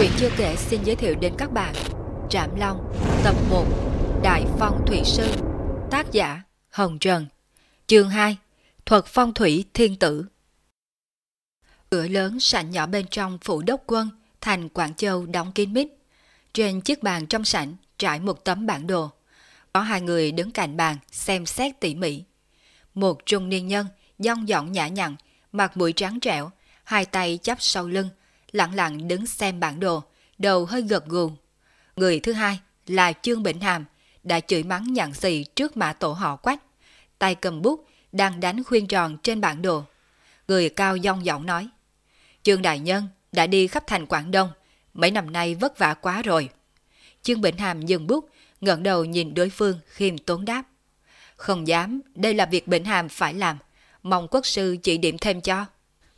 chuyện chưa kể xin giới thiệu đến các bạn Trạm Long Tập 1 Đại Phong Thủy Sư Tác giả Hồng Trần Chương 2 Thuật Phong Thủy Thiên Tử Cửa lớn sảnh nhỏ bên trong phủ đốc quân thành Quảng Châu đóng kín mít. Trên chiếc bàn trong sảnh trải một tấm bản đồ. Có hai người đứng cạnh bàn xem xét tỉ mỉ. Một trung niên nhân, dong dọn nhã nhặn, mặt mũi trắng trẻo, hai tay chắp sau lưng, lặng lặng đứng xem bản đồ, đầu hơi gật gù. Người thứ hai là Trương Bình Hàm, đã chửi mắng nhặn xì trước mã tổ họ quách. Tay cầm bút, đang đánh khuyên tròn trên bản đồ. Người cao dong giọng nói. Trương Đại Nhân đã đi khắp thành Quảng Đông, mấy năm nay vất vả quá rồi. Trương Bình Hàm dừng bút, ngẩng đầu nhìn đối phương khiêm tốn đáp. Không dám, đây là việc Bình Hàm phải làm, mong quốc sư chỉ điểm thêm cho.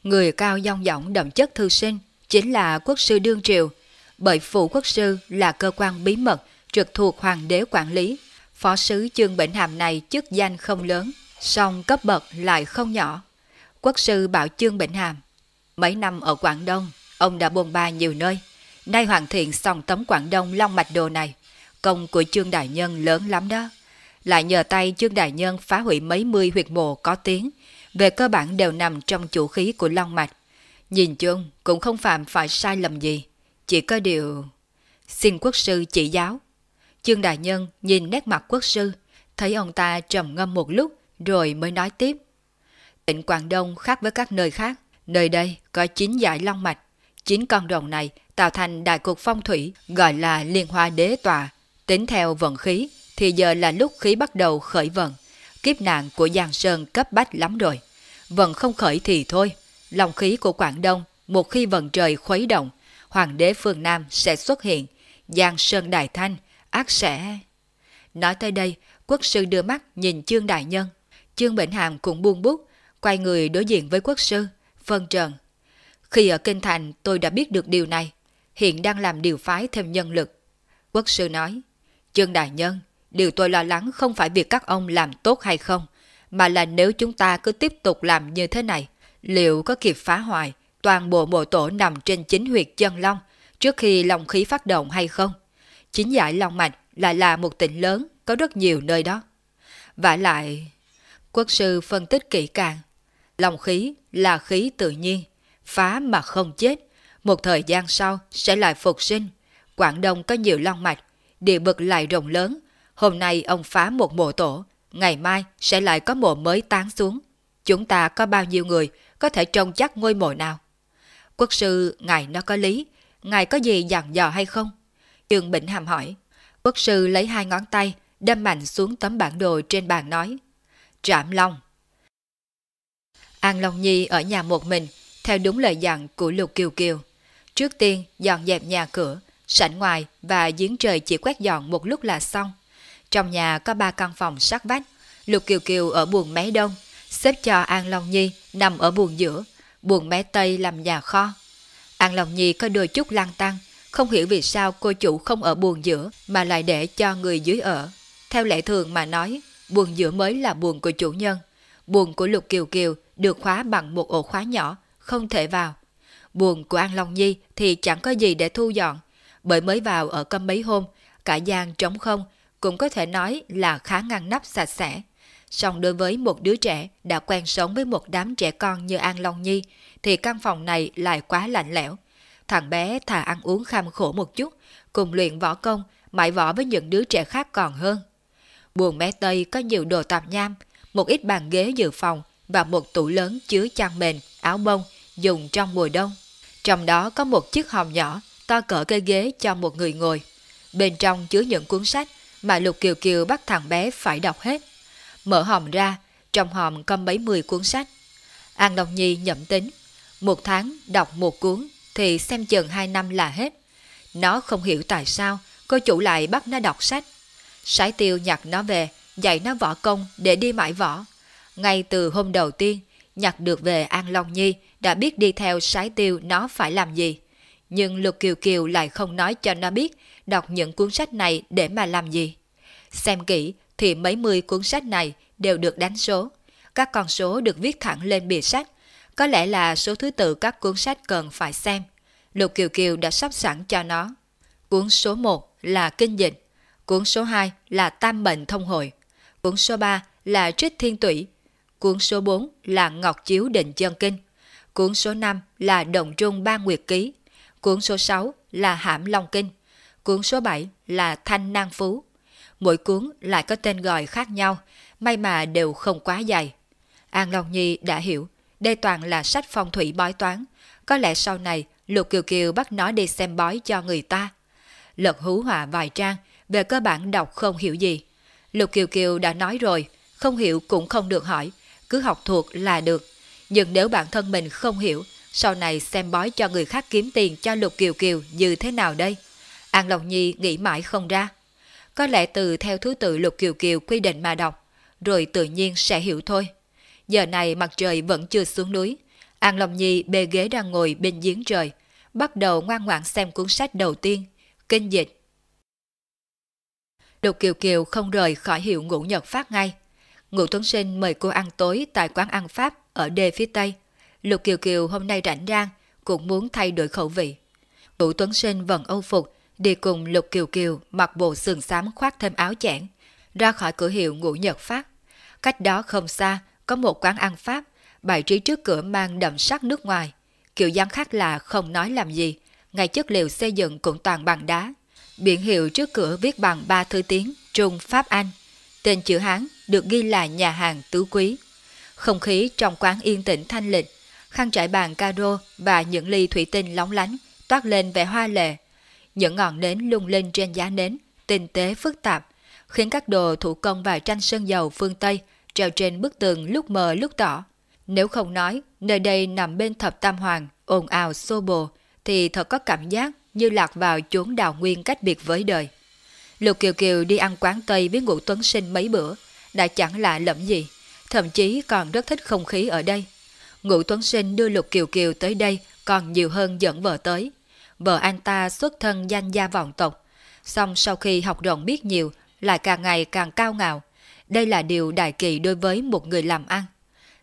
Người cao dong dỏng đậm chất thư sinh, chính là quốc sư đương triều, bởi phủ quốc sư là cơ quan bí mật trực thuộc hoàng đế quản lý. Phó sứ chương bệnh Hàm này chức danh không lớn, song cấp bậc lại không nhỏ. Quốc sư bảo chương bệnh Hàm, mấy năm ở Quảng Đông, ông đã bôn ba nhiều nơi. Nay hoàn thiện xong tấm Quảng Đông long mạch đồ này, công của chương đại nhân lớn lắm đó. Lại nhờ tay chương đại nhân phá hủy mấy mươi huyệt mộ có tiếng, về cơ bản đều nằm trong chủ khí của long mạch. Nhìn chung cũng không phạm phải sai lầm gì, chỉ có điều... Xin quốc sư chỉ giáo. Chương đại nhân nhìn nét mặt quốc sư, thấy ông ta trầm ngâm một lúc rồi mới nói tiếp. Tỉnh Quảng Đông khác với các nơi khác, nơi đây có chín giải long mạch. Chín con rồng này tạo thành đại cục phong thủy gọi là liên hoa đế tòa. Tính theo vận khí thì giờ là lúc khí bắt đầu khởi vận. Kiếp nạn của Giang Sơn cấp bách lắm rồi. Vận không khởi thì thôi. Lòng khí của Quảng Đông một khi vận trời khuấy động, hoàng đế phương Nam sẽ xuất hiện. Giang Sơn Đại Thanh, ác sẽ... Nói tới đây, quốc sư đưa mắt nhìn Trương Đại Nhân. Trương Bệnh Hàm cũng buông bút, quay người đối diện với quốc sư, phân trần. Khi ở Kinh Thành tôi đã biết được điều này, hiện đang làm điều phái thêm nhân lực. Quốc sư nói, Trương Đại Nhân, điều tôi lo lắng không phải việc các ông làm tốt hay không, mà là nếu chúng ta cứ tiếp tục làm như thế này, liệu có kịp phá hoại toàn bộ mộ tổ nằm trên chính huyệt chân long trước khi long khí phát động hay không? Chính giải long mạch lại là một tỉnh lớn, có rất nhiều nơi đó. Và lại, quốc sư phân tích kỹ càng, long khí là khí tự nhiên, phá mà không chết, một thời gian sau sẽ lại phục sinh. Quảng Đông có nhiều long mạch, địa vực lại rộng lớn, hôm nay ông phá một mộ tổ, ngày mai sẽ lại có mộ mới tán xuống. Chúng ta có bao nhiêu người có thể trông chắc ngôi mộ nào? Quốc sư, ngài nó có lý, ngài có gì dặn dò hay không? Trường Bỉnh Hàm hỏi. Quốc sư lấy hai ngón tay, đâm mạnh xuống tấm bản đồ trên bàn nói. Trạm Long. An Long Nhi ở nhà một mình, theo đúng lời dặn của Lục Kiều Kiều. Trước tiên dọn dẹp nhà cửa, sảnh ngoài và giếng trời chỉ quét dọn một lúc là xong. Trong nhà có ba căn phòng sát vách, Lục Kiều Kiều ở buồng mé đông, xếp cho An Long Nhi nằm ở buồng giữa, buồng mé tây làm nhà kho. An Long Nhi có đôi chút lang tăng, không hiểu vì sao cô chủ không ở buồng giữa mà lại để cho người dưới ở. Theo lệ thường mà nói, buồng giữa mới là buồng của chủ nhân. Buồng của Lục Kiều Kiều được khóa bằng một ổ khóa nhỏ, không thể vào. Buồng của An Long Nhi thì chẳng có gì để thu dọn, bởi mới vào ở cơm mấy hôm, cả gian trống không, cũng có thể nói là khá ngăn nắp sạch sẽ. Song đối với một đứa trẻ đã quen sống với một đám trẻ con như An Long Nhi, thì căn phòng này lại quá lạnh lẽo. Thằng bé thà ăn uống kham khổ một chút, cùng luyện võ công, mãi võ với những đứa trẻ khác còn hơn. Buồng mé Tây có nhiều đồ tạp nham, một ít bàn ghế dự phòng và một tủ lớn chứa chăn mền, áo bông dùng trong mùa đông. Trong đó có một chiếc hòm nhỏ to cỡ cây ghế cho một người ngồi. Bên trong chứa những cuốn sách mà Lục Kiều Kiều bắt thằng bé phải đọc hết. Mở hòm ra, trong hòm có mấy mười cuốn sách. An Long Nhi nhậm tính, một tháng đọc một cuốn thì xem chừng hai năm là hết. Nó không hiểu tại sao cô chủ lại bắt nó đọc sách. Sái tiêu nhặt nó về, dạy nó võ công để đi mãi võ. Ngay từ hôm đầu tiên, nhặt được về An Long Nhi đã biết đi theo sái tiêu nó phải làm gì. Nhưng Lục Kiều Kiều lại không nói cho nó biết đọc những cuốn sách này để mà làm gì. Xem kỹ thì mấy mươi cuốn sách này đều được đánh số. Các con số được viết thẳng lên bìa sách. Có lẽ là số thứ tự các cuốn sách cần phải xem. Lục Kiều Kiều đã sắp sẵn cho nó. Cuốn số 1 là Kinh Dịch, cuốn số 2 là Tam Mệnh Thông Hội, cuốn số 3 là Trích Thiên Tủy, cuốn số 4 là Ngọc Chiếu Định Chân Kinh, cuốn số 5 là Động Trung Ba Nguyệt Ký, cuốn số 6 là Hãm Long Kinh, cuốn số 7 là Thanh Nang Phú. Mỗi cuốn lại có tên gọi khác nhau, may mà đều không quá dài. An Long Nhi đã hiểu, đây toàn là sách phong thủy bói toán. Có lẽ sau này Lục Kiều Kiều bắt nó đi xem bói cho người ta. Lật hú họa vài trang, về cơ bản đọc không hiểu gì. Lục Kiều Kiều đã nói rồi, không hiểu cũng không được hỏi, cứ học thuộc là được. Nhưng nếu bản thân mình không hiểu, sau này xem bói cho người khác kiếm tiền cho Lục Kiều Kiều như thế nào đây? An Long Nhi nghĩ mãi không ra. Có lẽ từ theo thứ tự Lục Kiều Kiều quy định mà đọc, rồi tự nhiên sẽ hiểu thôi. Giờ này mặt trời vẫn chưa xuống núi. An Long Nhi bê ghế đang ngồi bên giếng trời, bắt đầu ngoan ngoãn xem cuốn sách đầu tiên, kinh dịch. Lục Kiều Kiều không rời khỏi hiệu ngũ nhật phát ngay. Ngũ Tuấn Sinh mời cô ăn tối tại quán ăn Pháp ở đê phía Tây. Lục Kiều Kiều hôm nay rảnh rang, cũng muốn thay đổi khẩu vị. Ngũ Tuấn Sinh vẫn âu phục, đi cùng Lục Kiều Kiều mặc bộ sườn xám khoác thêm áo chẽn, ra khỏi cửa hiệu ngũ nhật Pháp. Cách đó không xa, có một quán ăn Pháp, bài trí trước cửa mang đậm sắc nước ngoài. Kiểu dáng khác là không nói làm gì, ngay chất liệu xây dựng cũng toàn bằng đá. Biển hiệu trước cửa viết bằng ba thư tiếng Trung, Pháp, Anh. Tên chữ Hán được ghi là nhà hàng tứ quý. Không khí trong quán yên tĩnh thanh lịch, khăn trải bàn caro và những ly thủy tinh lóng lánh toát lên vẻ hoa lệ. Những ngọn nến lung linh trên giá nến, tinh tế phức tạp, khiến các đồ thủ công và tranh sơn dầu phương Tây treo trên bức tường lúc mờ lúc tỏ. Nếu không nói, nơi đây nằm bên thập tam hoàng, ồn ào xô bồ, thì thật có cảm giác như lạc vào chốn đào nguyên cách biệt với đời. Lục Kiều Kiều đi ăn quán Tây với Ngũ Tuấn Sinh mấy bữa, đã chẳng lạ lẫm gì, thậm chí còn rất thích không khí ở đây. Ngũ Tuấn Sinh đưa Lục Kiều Kiều tới đây còn nhiều hơn dẫn vợ tới. Vợ anh ta xuất thân danh gia vọng tộc, xong sau khi học rộng biết nhiều, lại càng ngày càng cao ngạo. Đây là điều đại kỳ đối với một người làm ăn.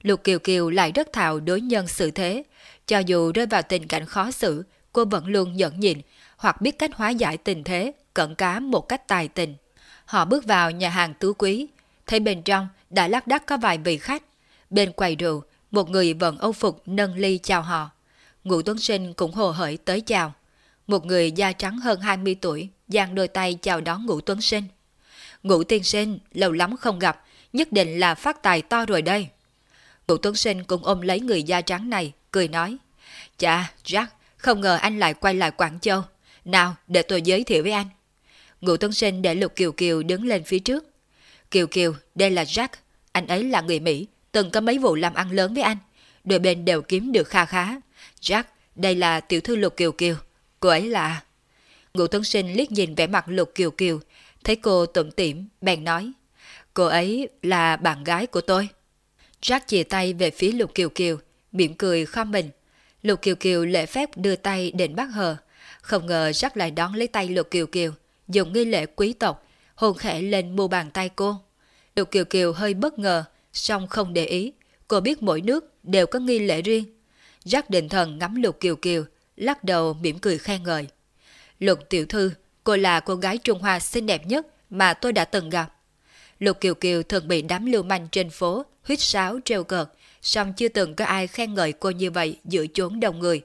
Lục Kiều Kiều lại rất thạo đối nhân xử thế, cho dù rơi vào tình cảnh khó xử, cô vẫn luôn nhẫn nhịn hoặc biết cách hóa giải tình thế, cận cá một cách tài tình. Họ bước vào nhà hàng tứ quý, thấy bên trong đã lác đác có vài vị khách. Bên quầy rượu, một người vẫn âu phục nâng ly chào họ. ngụ Tuấn Sinh cũng hồ hởi tới chào. Một người da trắng hơn 20 tuổi, giang đôi tay chào đón Ngũ Tuấn Sinh. Ngũ Tiên Sinh, lâu lắm không gặp, nhất định là phát tài to rồi đây. Ngũ Tuấn Sinh cũng ôm lấy người da trắng này, cười nói. Chà, Jack, không ngờ anh lại quay lại Quảng Châu. Nào, để tôi giới thiệu với anh. Ngũ Tuấn Sinh để Lục Kiều Kiều đứng lên phía trước. Kiều Kiều, đây là Jack. Anh ấy là người Mỹ, từng có mấy vụ làm ăn lớn với anh. Đôi bên đều kiếm được kha khá. Jack, đây là tiểu thư Lục Kiều Kiều. Cô ấy là... ngụ Tuấn Sinh liếc nhìn vẻ mặt Lục Kiều Kiều, thấy cô tủm tỉm, bèn nói. Cô ấy là bạn gái của tôi. Jack chìa tay về phía Lục Kiều Kiều, mỉm cười khom mình. Lục Kiều Kiều lễ phép đưa tay đến bắt hờ. Không ngờ Jack lại đón lấy tay Lục Kiều Kiều, dùng nghi lễ quý tộc, hôn khẽ lên mu bàn tay cô. Lục Kiều Kiều hơi bất ngờ, song không để ý. Cô biết mỗi nước đều có nghi lễ riêng. Jack định thần ngắm Lục Kiều Kiều, lắc đầu mỉm cười khen ngợi. Lục tiểu thư, cô là cô gái Trung Hoa xinh đẹp nhất mà tôi đã từng gặp. Lục Kiều Kiều thường bị đám lưu manh trên phố, huyết sáo treo cợt, song chưa từng có ai khen ngợi cô như vậy giữa chốn đông người.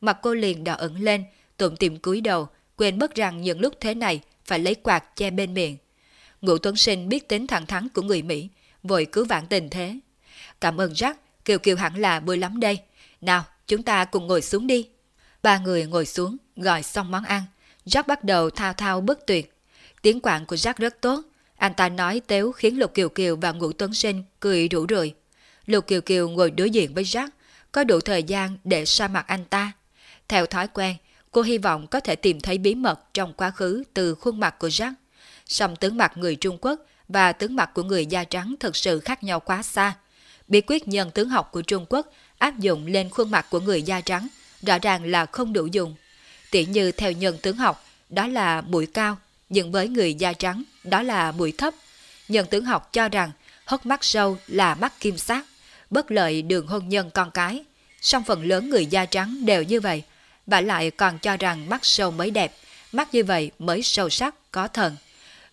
Mặt cô liền đỏ ẩn lên, tụm tìm cúi đầu, quên mất rằng những lúc thế này phải lấy quạt che bên miệng. Ngũ Tuấn Sinh biết tính thẳng thắn của người Mỹ, vội cứu vãn tình thế. Cảm ơn Jack, Kiều Kiều hẳn là vui lắm đây. Nào, chúng ta cùng ngồi xuống đi. Ba người ngồi xuống, gọi xong món ăn. Jack bắt đầu thao thao bất tuyệt. Tiếng quảng của Jack rất tốt. Anh ta nói tếu khiến Lục Kiều Kiều và Ngũ Tuấn Sinh cười rủ rượi. Lục Kiều Kiều ngồi đối diện với Jack, có đủ thời gian để sa mặt anh ta. Theo thói quen, cô hy vọng có thể tìm thấy bí mật trong quá khứ từ khuôn mặt của Jack. Song tướng mặt người Trung Quốc và tướng mặt của người da trắng thực sự khác nhau quá xa. Bí quyết nhân tướng học của Trung Quốc áp dụng lên khuôn mặt của người da trắng rõ ràng là không đủ dùng. Tỉ như theo nhân tướng học, đó là mũi cao, nhưng với người da trắng, đó là mũi thấp. Nhân tướng học cho rằng hốc mắt sâu là mắt kim sát, bất lợi đường hôn nhân con cái. Song phần lớn người da trắng đều như vậy. và lại còn cho rằng mắt sâu mới đẹp, mắt như vậy mới sâu sắc, có thần.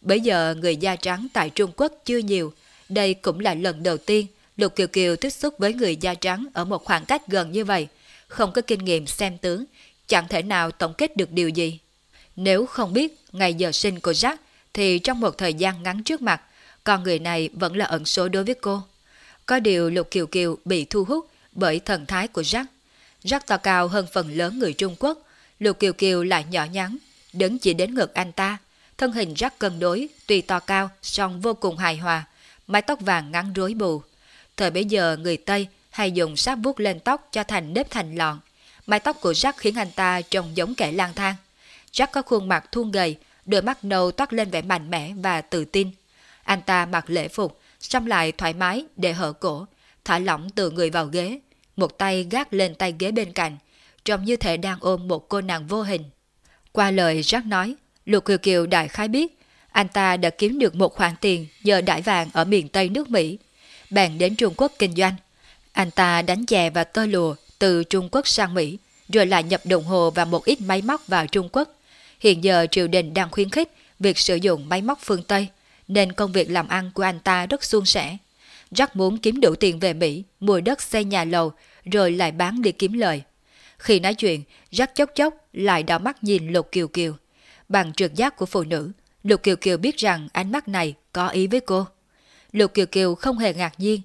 Bây giờ người da trắng tại Trung Quốc chưa nhiều, đây cũng là lần đầu tiên Lục Kiều Kiều tiếp xúc với người da trắng ở một khoảng cách gần như vậy, không có kinh nghiệm xem tướng, chẳng thể nào tổng kết được điều gì. Nếu không biết ngày giờ sinh của Jack, thì trong một thời gian ngắn trước mặt, con người này vẫn là ẩn số đối với cô. Có điều Lục Kiều Kiều bị thu hút bởi thần thái của Jack. Jack to cao hơn phần lớn người Trung Quốc, Lục Kiều Kiều lại nhỏ nhắn, đứng chỉ đến ngực anh ta. Thân hình Jack cân đối, tuy to cao, song vô cùng hài hòa, mái tóc vàng ngắn rối bù. Thời bấy giờ người Tây hay dùng sáp vuốt lên tóc cho thành nếp thành lọn. Mái tóc của Jack khiến anh ta trông giống kẻ lang thang. Jack có khuôn mặt thuôn gầy, đôi mắt nâu toát lên vẻ mạnh mẽ và tự tin. Anh ta mặc lễ phục, xong lại thoải mái để hở cổ, thả lỏng từ người vào ghế, một tay gác lên tay ghế bên cạnh, trông như thể đang ôm một cô nàng vô hình. Qua lời Jack nói, Lục Kiều Kiều đại khái biết, anh ta đã kiếm được một khoản tiền nhờ đại vàng ở miền Tây nước Mỹ. Bèn đến Trung Quốc kinh doanh. Anh ta đánh chè và tơ lùa từ Trung Quốc sang Mỹ, rồi lại nhập đồng hồ và một ít máy móc vào Trung Quốc. Hiện giờ triều đình đang khuyến khích việc sử dụng máy móc phương Tây, nên công việc làm ăn của anh ta rất suôn sẻ. Jack muốn kiếm đủ tiền về Mỹ, mua đất xây nhà lầu, rồi lại bán đi kiếm lời. Khi nói chuyện, Jack chốc chốc lại đảo mắt nhìn Lục Kiều Kiều. Bằng trực giác của phụ nữ, Lục Kiều Kiều biết rằng ánh mắt này có ý với cô. Lục Kiều Kiều không hề ngạc nhiên,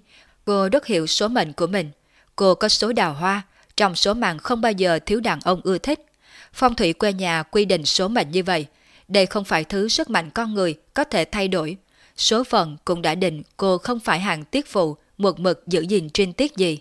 cô rất hiểu số mệnh của mình. Cô có số đào hoa, trong số mạng không bao giờ thiếu đàn ông ưa thích. Phong thủy quê nhà quy định số mệnh như vậy. Đây không phải thứ sức mạnh con người có thể thay đổi. Số phận cũng đã định cô không phải hàng tiết phụ, một mực giữ gìn trinh tiết gì.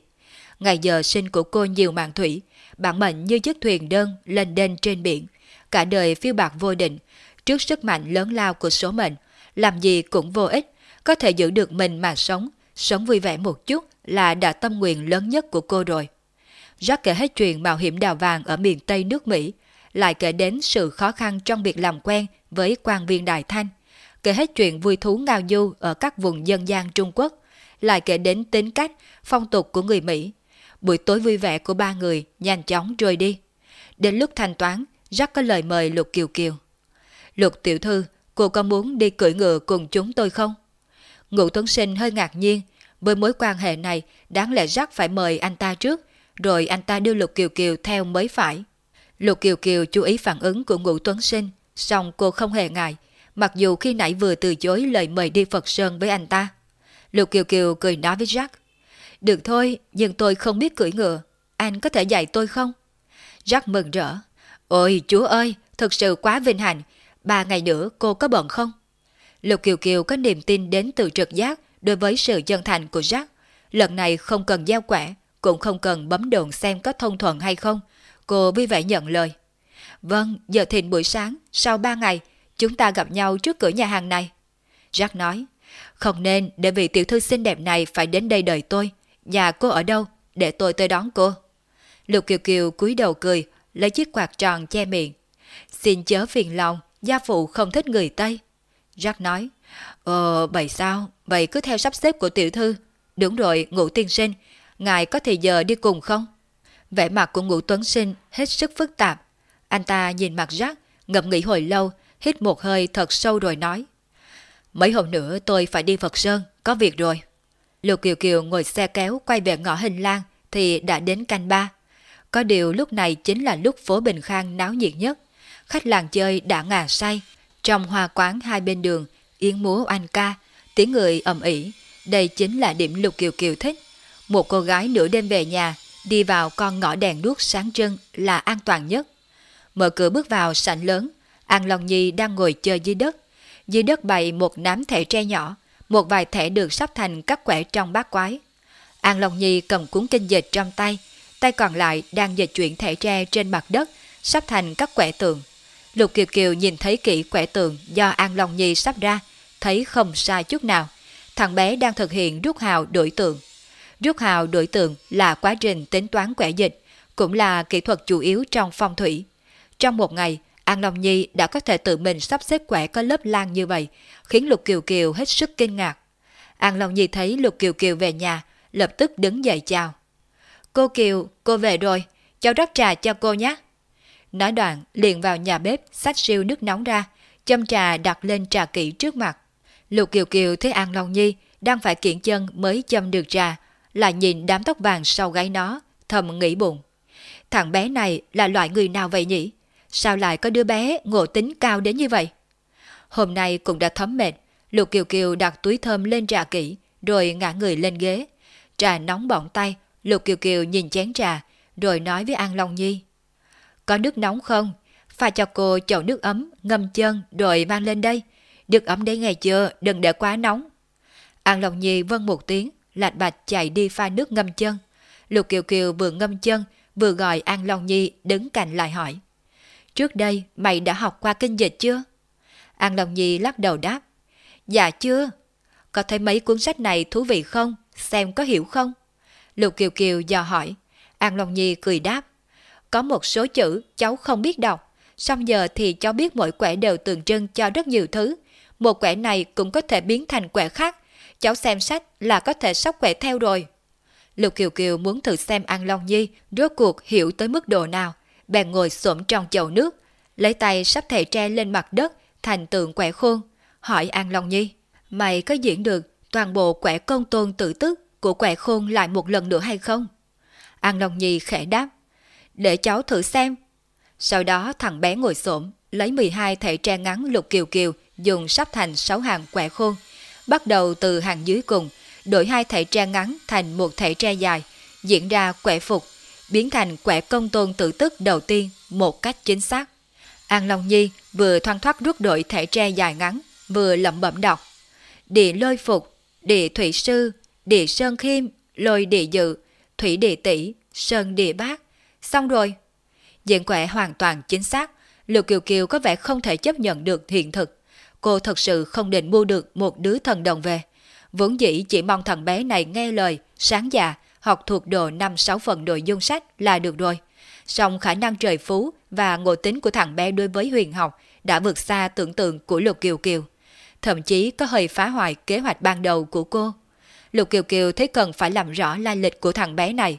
Ngày giờ sinh của cô nhiều mạng thủy, bản mệnh như chiếc thuyền đơn lên đên trên biển. Cả đời phiêu bạc vô định, trước sức mạnh lớn lao của số mệnh, làm gì cũng vô ích, có thể giữ được mình mà sống, sống vui vẻ một chút là đã tâm nguyện lớn nhất của cô rồi. Jack kể hết chuyện mạo hiểm đào vàng ở miền Tây nước Mỹ, lại kể đến sự khó khăn trong việc làm quen với quan viên Đại Thanh, kể hết chuyện vui thú ngao du ở các vùng dân gian Trung Quốc, lại kể đến tính cách, phong tục của người Mỹ. Buổi tối vui vẻ của ba người nhanh chóng trôi đi. Đến lúc thanh toán, Jack có lời mời Lục Kiều Kiều. Lục tiểu thư, cô có muốn đi cưỡi ngựa cùng chúng tôi không? Ngụ Tuấn Sinh hơi ngạc nhiên, với mối quan hệ này đáng lẽ Jack phải mời anh ta trước, rồi anh ta đưa Lục Kiều Kiều theo mới phải. Lục Kiều Kiều chú ý phản ứng của Ngụ Tuấn Sinh, song cô không hề ngại, mặc dù khi nãy vừa từ chối lời mời đi Phật Sơn với anh ta. Lục Kiều Kiều cười nói với Jack, được thôi, nhưng tôi không biết cưỡi ngựa, anh có thể dạy tôi không? Jack mừng rỡ, ôi chúa ơi, thật sự quá vinh hạnh, ba ngày nữa cô có bận không? Lục Kiều Kiều có niềm tin đến từ trực giác đối với sự chân thành của Jack. Lần này không cần giao quẻ, cũng không cần bấm đồn xem có thông thuận hay không. Cô vui vẻ nhận lời. Vâng, giờ thìn buổi sáng, sau ba ngày, chúng ta gặp nhau trước cửa nhà hàng này. Jack nói, không nên để vị tiểu thư xinh đẹp này phải đến đây đợi tôi. Nhà cô ở đâu? Để tôi tới đón cô. Lục Kiều Kiều cúi đầu cười, lấy chiếc quạt tròn che miệng. Xin chớ phiền lòng, gia phụ không thích người Tây. Jack nói, Ờ, vậy sao? Vậy cứ theo sắp xếp của tiểu thư. Đúng rồi, ngũ tiên sinh, ngài có thời giờ đi cùng không? Vẻ mặt của ngũ tuấn sinh hết sức phức tạp. Anh ta nhìn mặt Jack, ngậm nghĩ hồi lâu, hít một hơi thật sâu rồi nói. Mấy hôm nữa tôi phải đi Phật Sơn, có việc rồi. Lục Kiều Kiều ngồi xe kéo quay về ngõ hình lang thì đã đến canh ba. Có điều lúc này chính là lúc phố Bình Khang náo nhiệt nhất. Khách làng chơi đã ngà say, trong hoa quán hai bên đường, yến múa oanh ca, tiếng người ầm ĩ, đây chính là điểm Lục Kiều Kiều thích. Một cô gái nửa đêm về nhà, đi vào con ngõ đèn đuốc sáng trưng là an toàn nhất. Mở cửa bước vào sảnh lớn, An Long Nhi đang ngồi chơi dưới đất. Dưới đất bày một nắm thẻ tre nhỏ, một vài thẻ được sắp thành các quẻ trong bát quái. An Long Nhi cầm cuốn kinh dịch trong tay, tay còn lại đang dịch chuyển thẻ tre trên mặt đất, sắp thành các quẻ tượng. Lục Kiều Kiều nhìn thấy kỹ quẻ tượng do An Long Nhi sắp ra, thấy không sai chút nào. Thằng bé đang thực hiện rút hào đổi tượng. Rút hào đổi tượng là quá trình tính toán quẻ dịch, cũng là kỹ thuật chủ yếu trong phong thủy. Trong một ngày, An Long Nhi đã có thể tự mình sắp xếp quẻ có lớp lan như vậy, khiến Lục Kiều Kiều hết sức kinh ngạc. An Long Nhi thấy Lục Kiều Kiều về nhà, lập tức đứng dậy chào. Cô Kiều, cô về rồi, cháu rót trà cho cô nhé. Nói đoạn liền vào nhà bếp xách siêu nước nóng ra, châm trà đặt lên trà kỹ trước mặt. Lục Kiều Kiều thấy An Long Nhi đang phải kiện chân mới châm được trà, lại nhìn đám tóc vàng sau gáy nó, thầm nghĩ bụng. Thằng bé này là loại người nào vậy nhỉ? Sao lại có đứa bé ngộ tính cao đến như vậy? Hôm nay cũng đã thấm mệt, Lục Kiều Kiều đặt túi thơm lên trà kỹ, rồi ngã người lên ghế. Trà nóng bỏng tay, Lục Kiều Kiều nhìn chén trà, rồi nói với An Long Nhi. Có nước nóng không? Pha cho cô chậu nước ấm, ngâm chân, rồi mang lên đây. Nước ấm đấy ngày chưa, đừng để quá nóng. An Long Nhi vâng một tiếng, lạch bạch chạy đi pha nước ngâm chân. Lục Kiều Kiều vừa ngâm chân, vừa gọi An Long Nhi đứng cạnh lại hỏi. Trước đây mày đã học qua kinh dịch chưa? An Long Nhi lắc đầu đáp. Dạ chưa. Có thấy mấy cuốn sách này thú vị không? Xem có hiểu không? Lục Kiều Kiều dò hỏi. An Long Nhi cười đáp. Có một số chữ cháu không biết đọc. Xong giờ thì cháu biết mỗi quẻ đều tượng trưng cho rất nhiều thứ. Một quẻ này cũng có thể biến thành quẻ khác. Cháu xem sách là có thể sóc quẻ theo rồi. Lục Kiều Kiều muốn thử xem An Long Nhi rốt cuộc hiểu tới mức độ nào. Bèn ngồi xổm trong chậu nước, lấy tay sắp thầy tre lên mặt đất thành tượng quẻ khôn. Hỏi An Long Nhi, mày có diễn được toàn bộ quẻ công tôn tự tức của quẻ khôn lại một lần nữa hay không? An Long Nhi khẽ đáp, để cháu thử xem. Sau đó thằng bé ngồi xổm lấy 12 thẻ tre ngắn lục kiều kiều dùng sắp thành 6 hàng quẻ khôn. Bắt đầu từ hàng dưới cùng, đổi hai thẻ tre ngắn thành một thẻ tre dài, diễn ra quẻ phục, biến thành quẻ công tôn tự tức đầu tiên một cách chính xác. An Long Nhi vừa thoăn thoát rút đổi thẻ tre dài ngắn, vừa lẩm bẩm đọc. Địa lôi phục, địa thủy sư, địa sơn khiêm, lôi địa dự, thủy địa tỷ, sơn địa bác. Xong rồi. Diện quẻ hoàn toàn chính xác, Lục Kiều Kiều có vẻ không thể chấp nhận được hiện thực. Cô thật sự không định mua được một đứa thần đồng về. Vốn dĩ chỉ mong thằng bé này nghe lời, sáng dạ, học thuộc độ 5-6 phần nội dung sách là được rồi. Song khả năng trời phú và ngộ tính của thằng bé đối với huyền học đã vượt xa tưởng tượng của Lục Kiều Kiều. Thậm chí có hơi phá hoại kế hoạch ban đầu của cô. Lục Kiều Kiều thấy cần phải làm rõ lai lịch của thằng bé này.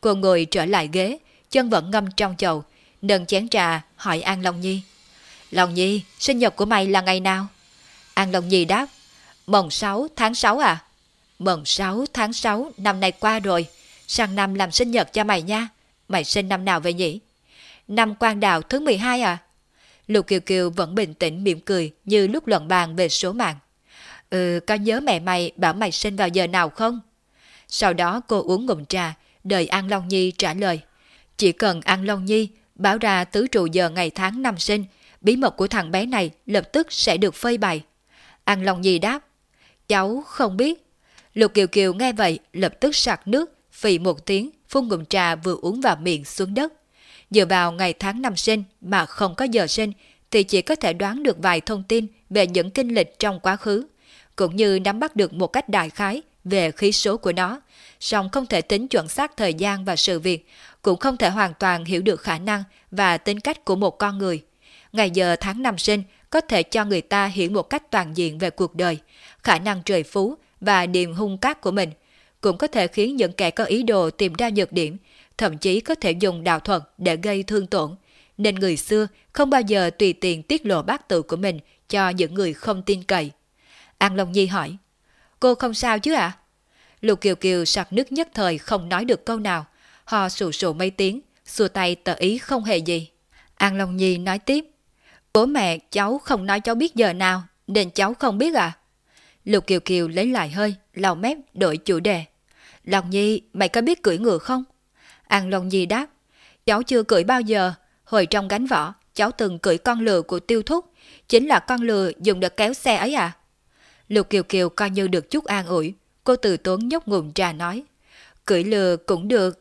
Cô ngồi trở lại ghế, chân vẫn ngâm trong chậu, nâng chén trà hỏi An Long Nhi. Long Nhi, sinh nhật của mày là ngày nào? An Long Nhi đáp, mồng 6 tháng 6 à? Mồng 6 tháng 6 năm nay qua rồi, sang năm làm sinh nhật cho mày nha. Mày sinh năm nào vậy nhỉ? Năm quan đạo thứ 12 à? Lục Kiều Kiều vẫn bình tĩnh mỉm cười như lúc luận bàn về số mạng. Ừ, có nhớ mẹ mày bảo mày sinh vào giờ nào không? Sau đó cô uống ngụm trà, đợi An Long Nhi trả lời. Chỉ cần An Long Nhi báo ra tứ trụ giờ ngày tháng năm sinh, bí mật của thằng bé này lập tức sẽ được phơi bày. An Long Nhi đáp, cháu không biết. Lục Kiều Kiều nghe vậy lập tức sạc nước, phì một tiếng, phun ngụm trà vừa uống vào miệng xuống đất. Dựa vào ngày tháng năm sinh mà không có giờ sinh thì chỉ có thể đoán được vài thông tin về những kinh lịch trong quá khứ, cũng như nắm bắt được một cách đại khái về khí số của nó, song không thể tính chuẩn xác thời gian và sự việc, cũng không thể hoàn toàn hiểu được khả năng và tính cách của một con người. Ngày giờ tháng năm sinh có thể cho người ta hiểu một cách toàn diện về cuộc đời, khả năng trời phú và điềm hung cát của mình, cũng có thể khiến những kẻ có ý đồ tìm ra nhược điểm, thậm chí có thể dùng đạo thuật để gây thương tổn. Nên người xưa không bao giờ tùy tiện tiết lộ bát tự của mình cho những người không tin cậy. An Long Nhi hỏi, cô không sao chứ ạ? À? Lục Kiều Kiều sặc nước nhất thời không nói được câu nào, họ sụ sụ mấy tiếng, xua tay tờ ý không hề gì. An Long Nhi nói tiếp, bố mẹ cháu không nói cháu biết giờ nào, nên cháu không biết à? Lục Kiều Kiều lấy lại hơi, lau mép, đổi chủ đề. Long Nhi, mày có biết cưỡi ngựa không? An Long Nhi đáp, cháu chưa cưỡi bao giờ, hồi trong gánh võ, cháu từng cưỡi con lừa của tiêu thúc, chính là con lừa dùng để kéo xe ấy à? Lục Kiều Kiều coi như được chút an ủi, cô từ tốn nhóc ngụm trà nói, cưỡi lừa cũng được.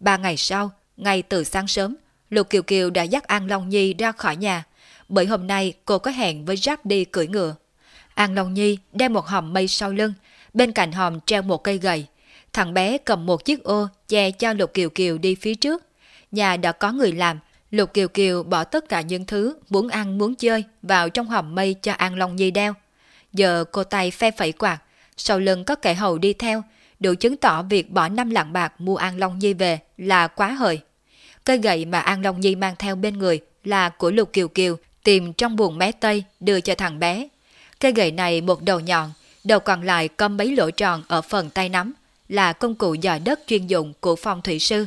Ba ngày sau, ngay từ sáng sớm, Lục Kiều Kiều đã dắt An Long Nhi ra khỏi nhà, bởi hôm nay cô có hẹn với Jack đi cưỡi ngựa. An Long Nhi đem một hòm mây sau lưng, bên cạnh hòm treo một cây gậy. Thằng bé cầm một chiếc ô che cho Lục Kiều Kiều đi phía trước. Nhà đã có người làm, Lục Kiều Kiều bỏ tất cả những thứ muốn ăn muốn chơi vào trong hòm mây cho An Long Nhi đeo. Giờ cô tay phe phẩy quạt, sau lưng có kẻ hầu đi theo, đủ chứng tỏ việc bỏ năm lạng bạc mua An Long Nhi về là quá hời. Cây gậy mà An Long Nhi mang theo bên người là của Lục Kiều Kiều tìm trong buồng mé tây đưa cho thằng bé. Cây gậy này một đầu nhọn, đầu còn lại có mấy lỗ tròn ở phần tay nắm, là công cụ dò đất chuyên dụng của phong thủy sư.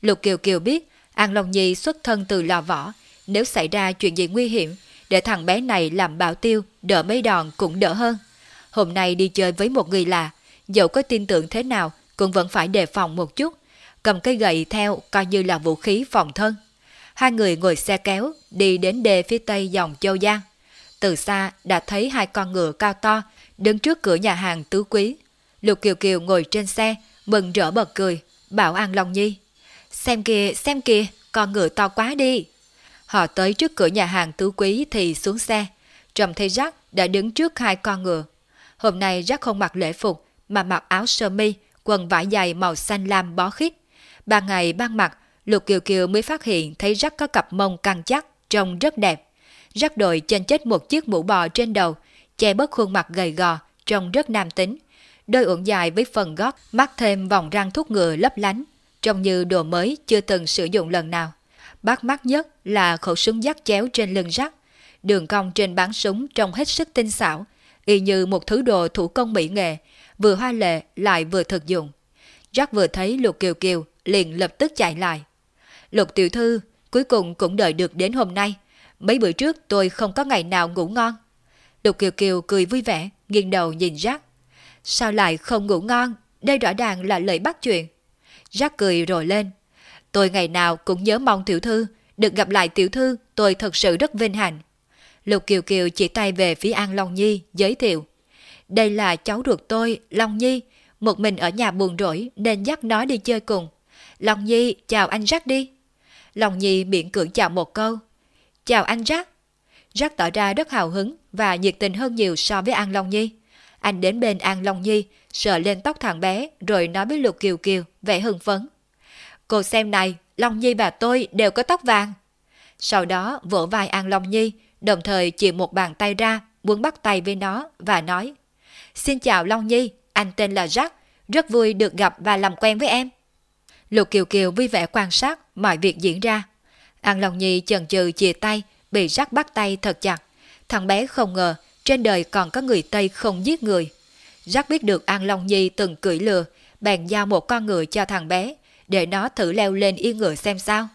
Lục Kiều Kiều biết An Long Nhi xuất thân từ lò võ, nếu xảy ra chuyện gì nguy hiểm, để thằng bé này làm bảo tiêu, đỡ mấy đòn cũng đỡ hơn. Hôm nay đi chơi với một người lạ, dẫu có tin tưởng thế nào cũng vẫn phải đề phòng một chút, cầm cây gậy theo coi như là vũ khí phòng thân. Hai người ngồi xe kéo đi đến đê phía tây dòng Châu Giang. Từ xa đã thấy hai con ngựa cao to đứng trước cửa nhà hàng tứ quý. Lục Kiều Kiều ngồi trên xe, mừng rỡ bật cười, bảo An Long Nhi. Xem kìa, xem kìa, con ngựa to quá đi. Họ tới trước cửa nhà hàng tứ quý thì xuống xe. Trầm thấy Jack đã đứng trước hai con ngựa. Hôm nay Jack không mặc lễ phục mà mặc áo sơ mi, quần vải dày màu xanh lam bó khít. Ban ngày ban mặt, Lục Kiều Kiều mới phát hiện thấy Jack có cặp mông căng chắc, trông rất đẹp. Jack đội trên chết một chiếc mũ bò trên đầu, che bớt khuôn mặt gầy gò, trông rất nam tính. Đôi uổng dài với phần gót, mắc thêm vòng răng thuốc ngựa lấp lánh, trông như đồ mới chưa từng sử dụng lần nào. Bắt mắt nhất là khẩu súng dắt chéo trên lưng rắc. Đường cong trên bán súng trông hết sức tinh xảo, y như một thứ đồ thủ công mỹ nghệ, vừa hoa lệ lại vừa thực dụng. Jack vừa thấy Lục Kiều Kiều liền lập tức chạy lại. Lục tiểu thư cuối cùng cũng đợi được đến hôm nay. Mấy bữa trước tôi không có ngày nào ngủ ngon. Lục Kiều Kiều cười vui vẻ, nghiêng đầu nhìn Jack. Sao lại không ngủ ngon? Đây rõ ràng là lời bắt chuyện. Jack cười rồi lên. Tôi ngày nào cũng nhớ mong tiểu thư, được gặp lại tiểu thư tôi thật sự rất vinh hạnh. Lục Kiều Kiều chỉ tay về phía An Long Nhi, giới thiệu. Đây là cháu ruột tôi, Long Nhi, một mình ở nhà buồn rỗi nên dắt nó đi chơi cùng. Long Nhi, chào anh Jack đi. Long Nhi miệng cưỡng chào một câu. Chào anh Jack. Jack tỏ ra rất hào hứng và nhiệt tình hơn nhiều so với An Long Nhi. Anh đến bên An Long Nhi, sờ lên tóc thằng bé rồi nói với Lục Kiều Kiều, vẻ hưng phấn. Cô xem này, Long Nhi và tôi đều có tóc vàng. Sau đó vỗ vai An Long Nhi, đồng thời chỉ một bàn tay ra, muốn bắt tay với nó và nói Xin chào Long Nhi, anh tên là Jack, rất vui được gặp và làm quen với em. Lục Kiều Kiều vui vẻ quan sát mọi việc diễn ra. An Long Nhi chần chừ chia tay, bị Jack bắt tay thật chặt. Thằng bé không ngờ trên đời còn có người Tây không giết người. Jack biết được An Long Nhi từng cưỡi lừa, bèn giao một con ngựa cho thằng bé, để nó thử leo lên yên ngựa xem sao.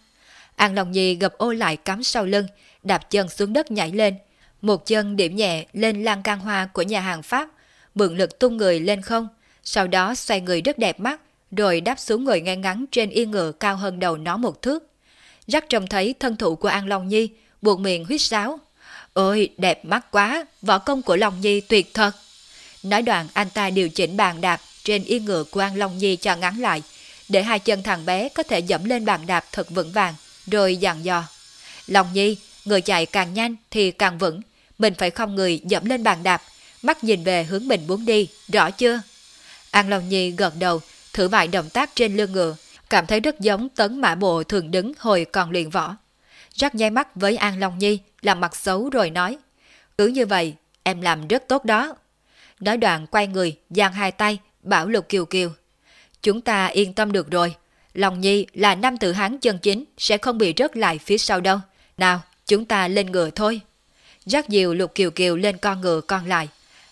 An Long Nhi gập ô lại cắm sau lưng, đạp chân xuống đất nhảy lên. Một chân điểm nhẹ lên lan can hoa của nhà hàng Pháp, mượn lực tung người lên không, sau đó xoay người rất đẹp mắt, rồi đáp xuống người ngay ngắn trên yên ngựa cao hơn đầu nó một thước. Rắc trông thấy thân thủ của An Long Nhi, buộc miệng huyết sáo. Ôi, đẹp mắt quá, võ công của Long Nhi tuyệt thật. Nói đoạn anh ta điều chỉnh bàn đạp trên yên ngựa của An Long Nhi cho ngắn lại, để hai chân thằng bé có thể dẫm lên bàn đạp thật vững vàng, rồi dặn dò. Long Nhi, người chạy càng nhanh thì càng vững, mình phải không người dẫm lên bàn đạp, mắt nhìn về hướng mình muốn đi, rõ chưa? An Long Nhi gật đầu, thử vài động tác trên lưng ngựa, cảm thấy rất giống tấn mã bộ thường đứng hồi còn luyện võ. Rắc nháy mắt với An Long Nhi, làm mặt xấu rồi nói, cứ như vậy, em làm rất tốt đó. Nói đoạn quay người, giang hai tay, bảo Lục Kiều Kiều. Chúng ta yên tâm được rồi, lòng Nhi là nam tử hán chân chính, sẽ không bị rớt lại phía sau đâu. Nào, chúng ta lên ngựa thôi. Giác dìu Lục Kiều Kiều lên con ngựa con lại.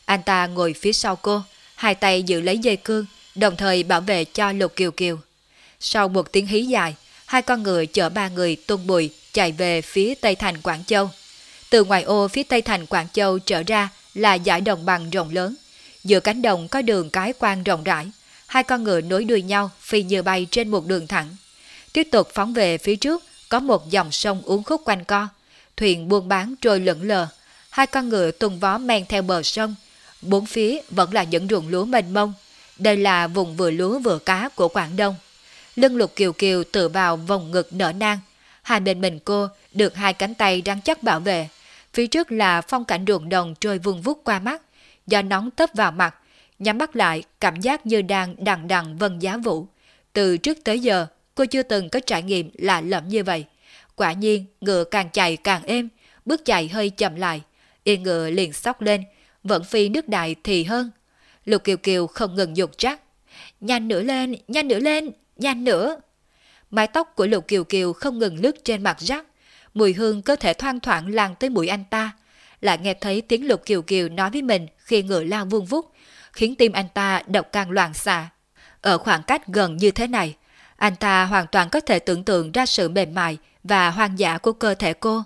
Anh ta ngồi phía sau cô, hai tay giữ lấy dây cương, đồng thời bảo vệ cho Lục Kiều Kiều. Sau một tiếng hí dài, hai con ngựa chở ba người tung bùi chạy về phía tây thành Quảng Châu. Từ ngoài ô phía tây thành Quảng Châu trở ra là dải đồng bằng rộng lớn. Giữa cánh đồng có đường cái quan rộng rãi, hai con ngựa nối đuôi nhau phi như bay trên một đường thẳng. Tiếp tục phóng về phía trước có một dòng sông uốn khúc quanh co, thuyền buôn bán trôi lững lờ. Hai con ngựa tung vó men theo bờ sông, bốn phía vẫn là những ruộng lúa mênh mông. Đây là vùng vừa lúa vừa cá của Quảng Đông. Lưng lục kiều kiều tự vào vòng ngực nở nang. Hai bên mình cô được hai cánh tay rắn chắc bảo vệ. Phía trước là phong cảnh ruộng đồng trôi vùng vút qua mắt. Do nóng tấp vào mặt, nhắm mắt lại cảm giác như đang đằng đằng vân giá vũ. Từ trước tới giờ, cô chưa từng có trải nghiệm lạ lẫm như vậy. Quả nhiên, ngựa càng chạy càng êm, bước chạy hơi chậm lại. Yên ngựa liền sóc lên, vẫn phi nước đại thì hơn. Lục Kiều Kiều không ngừng dục trắc. Nhanh nữa lên, nhanh nữa lên, nhanh nữa. Mái tóc của Lục Kiều Kiều không ngừng lướt trên mặt rắc, mùi hương cơ thể thoang thoảng lan tới mũi anh ta. Lại nghe thấy tiếng Lục Kiều Kiều nói với mình khi ngựa lao vuông vút, khiến tim anh ta đập càng loạn xạ. Ở khoảng cách gần như thế này, anh ta hoàn toàn có thể tưởng tượng ra sự mềm mại và hoang dã của cơ thể cô.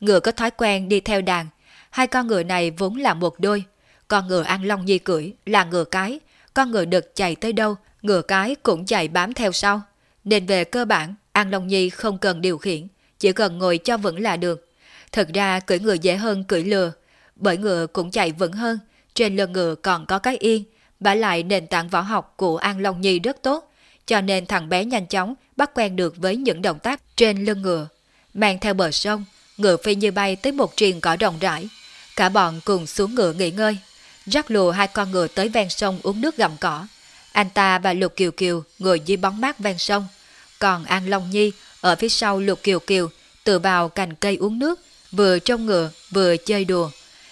Ngựa có thói quen đi theo đàn, hai con ngựa này vốn là một đôi. Con ngựa An Long Nhi cưỡi là ngựa cái, con ngựa đực chạy tới đâu, ngựa cái cũng chạy bám theo sau. Nên về cơ bản, An Long Nhi không cần điều khiển, chỉ cần ngồi cho vững là được. Thật ra cưỡi ngựa dễ hơn cưỡi lừa, bởi ngựa cũng chạy vững hơn, trên lưng ngựa còn có cái yên, bả lại nền tảng võ học của An Long Nhi rất tốt, cho nên thằng bé nhanh chóng bắt quen được với những động tác trên lưng ngựa. Mang theo bờ sông, ngựa phi như bay tới một triền cỏ rộng rãi. Cả bọn cùng xuống ngựa nghỉ ngơi. Rắc lùa hai con ngựa tới ven sông uống nước gặm cỏ. Anh ta và Lục Kiều Kiều ngồi dưới bóng mát ven sông. Còn An Long Nhi ở phía sau Lục Kiều Kiều tự vào cành cây uống nước, vừa trong ngựa vừa chơi đùa.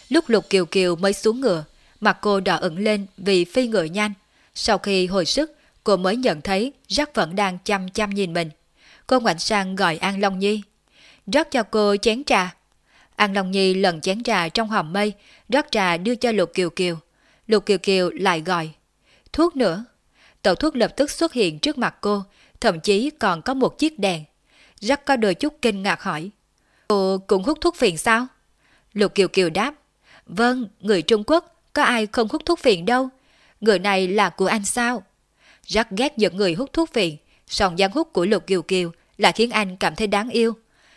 Lúc Lục Kiều Kiều mới xuống ngựa, mặt cô đỏ ửng lên vì phi ngựa nhanh. Sau khi hồi sức, cô mới nhận thấy Jack vẫn đang chăm chăm nhìn mình. Cô ngoảnh sang gọi An Long Nhi. Rót cho cô chén trà. An Long Nhi lần chén trà trong hòm mây, rót trà đưa cho Lục Kiều Kiều. Lục Kiều Kiều lại gọi. Thuốc nữa. Tàu thuốc lập tức xuất hiện trước mặt cô, thậm chí còn có một chiếc đèn. Rắc có đôi chút kinh ngạc hỏi. Cô cũng hút thuốc phiện sao? Lục Kiều Kiều đáp. Vâng, người Trung Quốc, có ai không hút thuốc phiện đâu. Người này là của anh sao? rất ghét những người hút thuốc phiện, song dáng hút của Lục Kiều Kiều là khiến anh cảm thấy đáng yêu.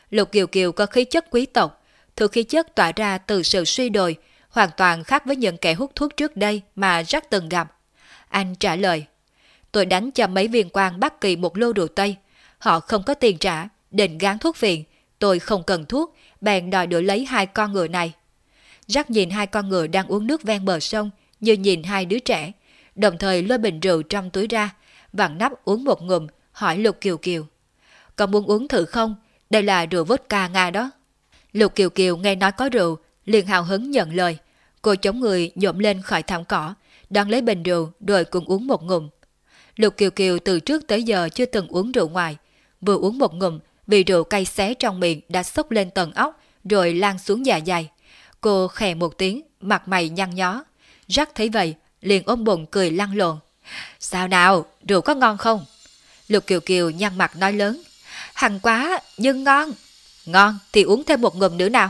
Lục Kiều Kiều có khí chất quý tộc, thứ khí chất tỏa ra từ sự suy đồi, hoàn toàn khác với những kẻ hút thuốc trước đây mà rất từng gặp. Anh trả lời, tôi đánh cho mấy viên quan Bắc Kỳ một lô đồ Tây. Họ không có tiền trả, định gán thuốc phiện. Tôi không cần thuốc, bèn đòi đổi lấy hai con ngựa này. Rắc nhìn hai con ngựa đang uống nước ven bờ sông như nhìn hai đứa trẻ, đồng thời lôi bình rượu trong túi ra, vặn nắp uống một ngụm, hỏi Lục Kiều Kiều. Còn muốn uống thử không? Đây là rượu vodka Nga đó. Lục Kiều Kiều nghe nói có rượu, liền hào hứng nhận lời. Cô chống người nhộm lên khỏi thảm cỏ, đón lấy bình rượu rồi cùng uống một ngụm. Lục Kiều Kiều từ trước tới giờ chưa từng uống rượu ngoài. Vừa uống một ngụm, vì rượu cay xé trong miệng đã sốc lên tầng óc rồi lan xuống dạ dày. Cô khè một tiếng, mặt mày nhăn nhó. Rắc thấy vậy, liền ôm bụng cười lăn lộn. Sao nào, rượu có ngon không? Lục Kiều Kiều nhăn mặt nói lớn. Hằng quá, nhưng ngon. Ngon thì uống thêm một ngụm nữa nào.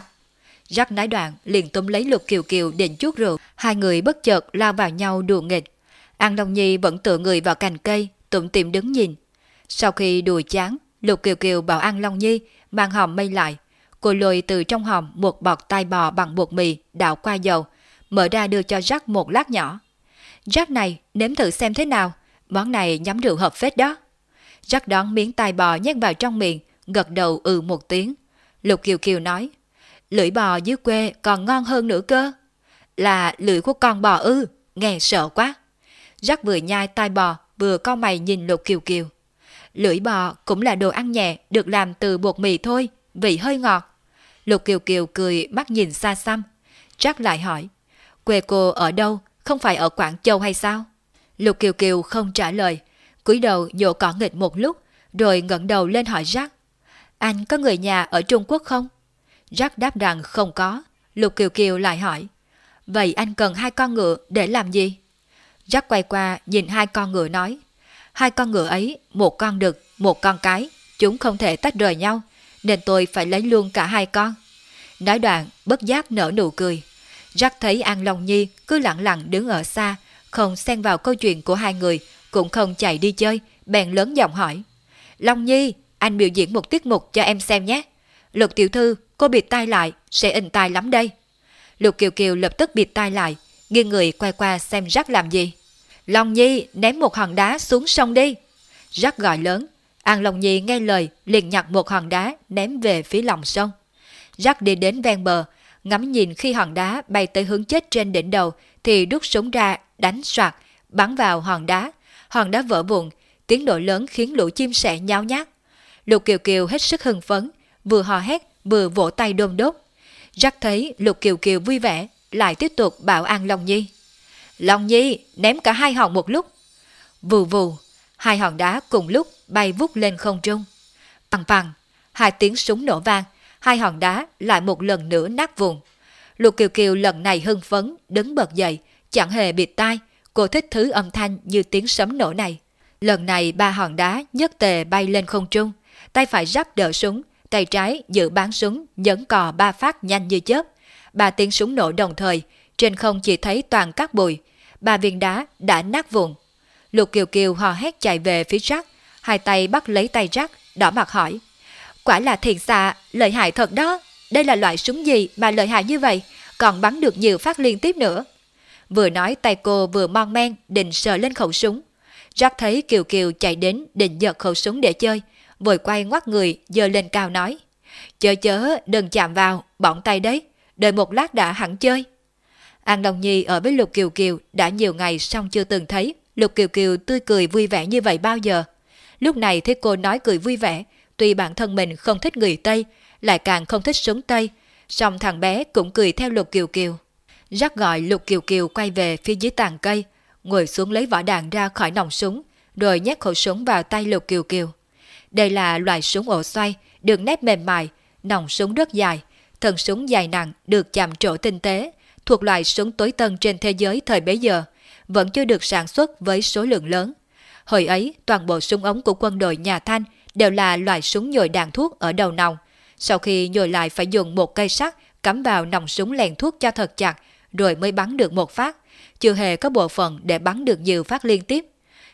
Rắc nói đoạn liền túm lấy Lục Kiều Kiều định chút rượu. Hai người bất chợt lao vào nhau đùa nghịch. An Long Nhi vẫn tựa người vào cành cây, tụm tiệm đứng nhìn. Sau khi đùa chán, Lục Kiều Kiều bảo An Long Nhi mang hòm mây lại. Cô lôi từ trong hòm một bọt tai bò bằng bột mì đảo qua dầu, mở ra đưa cho Jack một lát nhỏ. Jack này, nếm thử xem thế nào, món này nhắm rượu hợp phết đó. Jack đón miếng tai bò nhét vào trong miệng, gật đầu ừ một tiếng. Lục Kiều Kiều nói, lưỡi bò dưới quê còn ngon hơn nữa cơ. Là lưỡi của con bò ư, nghe sợ quá. Jack vừa nhai tai bò, vừa co mày nhìn Lục Kiều Kiều. Lưỡi bò cũng là đồ ăn nhẹ, được làm từ bột mì thôi, vị hơi ngọt. Lục Kiều Kiều cười mắt nhìn xa xăm. Jack lại hỏi, quê cô ở đâu, không phải ở Quảng Châu hay sao? Lục Kiều Kiều không trả lời, cúi đầu nhổ cỏ nghịch một lúc, rồi ngẩng đầu lên hỏi Jack. Anh có người nhà ở Trung Quốc không? Jack đáp rằng không có. Lục Kiều Kiều lại hỏi. Vậy anh cần hai con ngựa để làm gì? Jack quay qua nhìn hai con ngựa nói. Hai con ngựa ấy, một con đực, một con cái, chúng không thể tách rời nhau, nên tôi phải lấy luôn cả hai con. Nói đoạn, bất giác nở nụ cười. Jack thấy An Long Nhi cứ lặng lặng đứng ở xa, không xen vào câu chuyện của hai người, cũng không chạy đi chơi, bèn lớn giọng hỏi. Long Nhi, anh biểu diễn một tiết mục cho em xem nhé. Lục tiểu thư, cô bịt tai lại, sẽ in tai lắm đây. Lục Kiều Kiều lập tức bịt tai lại, nghiêng người quay qua xem Jack làm gì. Long Nhi ném một hòn đá xuống sông đi. Jack gọi lớn. An Long Nhi nghe lời liền nhặt một hòn đá ném về phía lòng sông. Jack đi đến ven bờ, ngắm nhìn khi hòn đá bay tới hướng chết trên đỉnh đầu thì đút súng ra đánh soạt, bắn vào hòn đá. Hòn đá vỡ vụn, tiếng nổ lớn khiến lũ chim sẻ nháo nhác. Lục Kiều Kiều hết sức hưng phấn, vừa hò hét vừa vỗ tay đôm đốt. Jack thấy Lục Kiều Kiều vui vẻ, lại tiếp tục bảo An Long Nhi. Long Nhi ném cả hai hòn một lúc. Vù vù, hai hòn đá cùng lúc bay vút lên không trung. Bằng bằng, hai tiếng súng nổ vang, hai hòn đá lại một lần nữa nát vùng. Lục Kiều Kiều lần này hưng phấn, đứng bật dậy, chẳng hề bịt tai, cô thích thứ âm thanh như tiếng sấm nổ này. Lần này ba hòn đá nhất tề bay lên không trung, tay phải rắc đỡ súng, tay trái giữ bán súng nhấn cò ba phát nhanh như chớp. Ba tiếng súng nổ đồng thời, trên không chỉ thấy toàn các bụi, ba viên đá đã nát vụn. Lục Kiều Kiều hò hét chạy về phía rắc, hai tay bắt lấy tay Jack, đỏ mặt hỏi. Quả là thiền xạ, lợi hại thật đó. Đây là loại súng gì mà lợi hại như vậy, còn bắn được nhiều phát liên tiếp nữa. Vừa nói tay cô vừa mon men định sờ lên khẩu súng. Jack thấy Kiều Kiều chạy đến định giật khẩu súng để chơi, vội quay ngoắt người giơ lên cao nói. Chớ chớ, đừng chạm vào, bỏng tay đấy, đợi một lát đã hẳn chơi. An Long Nhi ở với Lục Kiều Kiều đã nhiều ngày xong chưa từng thấy Lục Kiều Kiều tươi cười vui vẻ như vậy bao giờ. Lúc này thấy cô nói cười vui vẻ, tuy bản thân mình không thích người Tây, lại càng không thích súng Tây, song thằng bé cũng cười theo Lục Kiều Kiều. Rắc gọi Lục Kiều Kiều quay về phía dưới tàn cây, ngồi xuống lấy vỏ đạn ra khỏi nòng súng, rồi nhét khẩu súng vào tay Lục Kiều Kiều. Đây là loại súng ổ xoay, được nét mềm mại, nòng súng rất dài, thân súng dài nặng được chạm trổ tinh tế, thuộc loại súng tối tân trên thế giới thời bấy giờ, vẫn chưa được sản xuất với số lượng lớn. Hồi ấy, toàn bộ súng ống của quân đội nhà Thanh đều là loại súng nhồi đạn thuốc ở đầu nòng. Sau khi nhồi lại phải dùng một cây sắt cắm vào nòng súng lèn thuốc cho thật chặt, rồi mới bắn được một phát. Chưa hề có bộ phận để bắn được nhiều phát liên tiếp.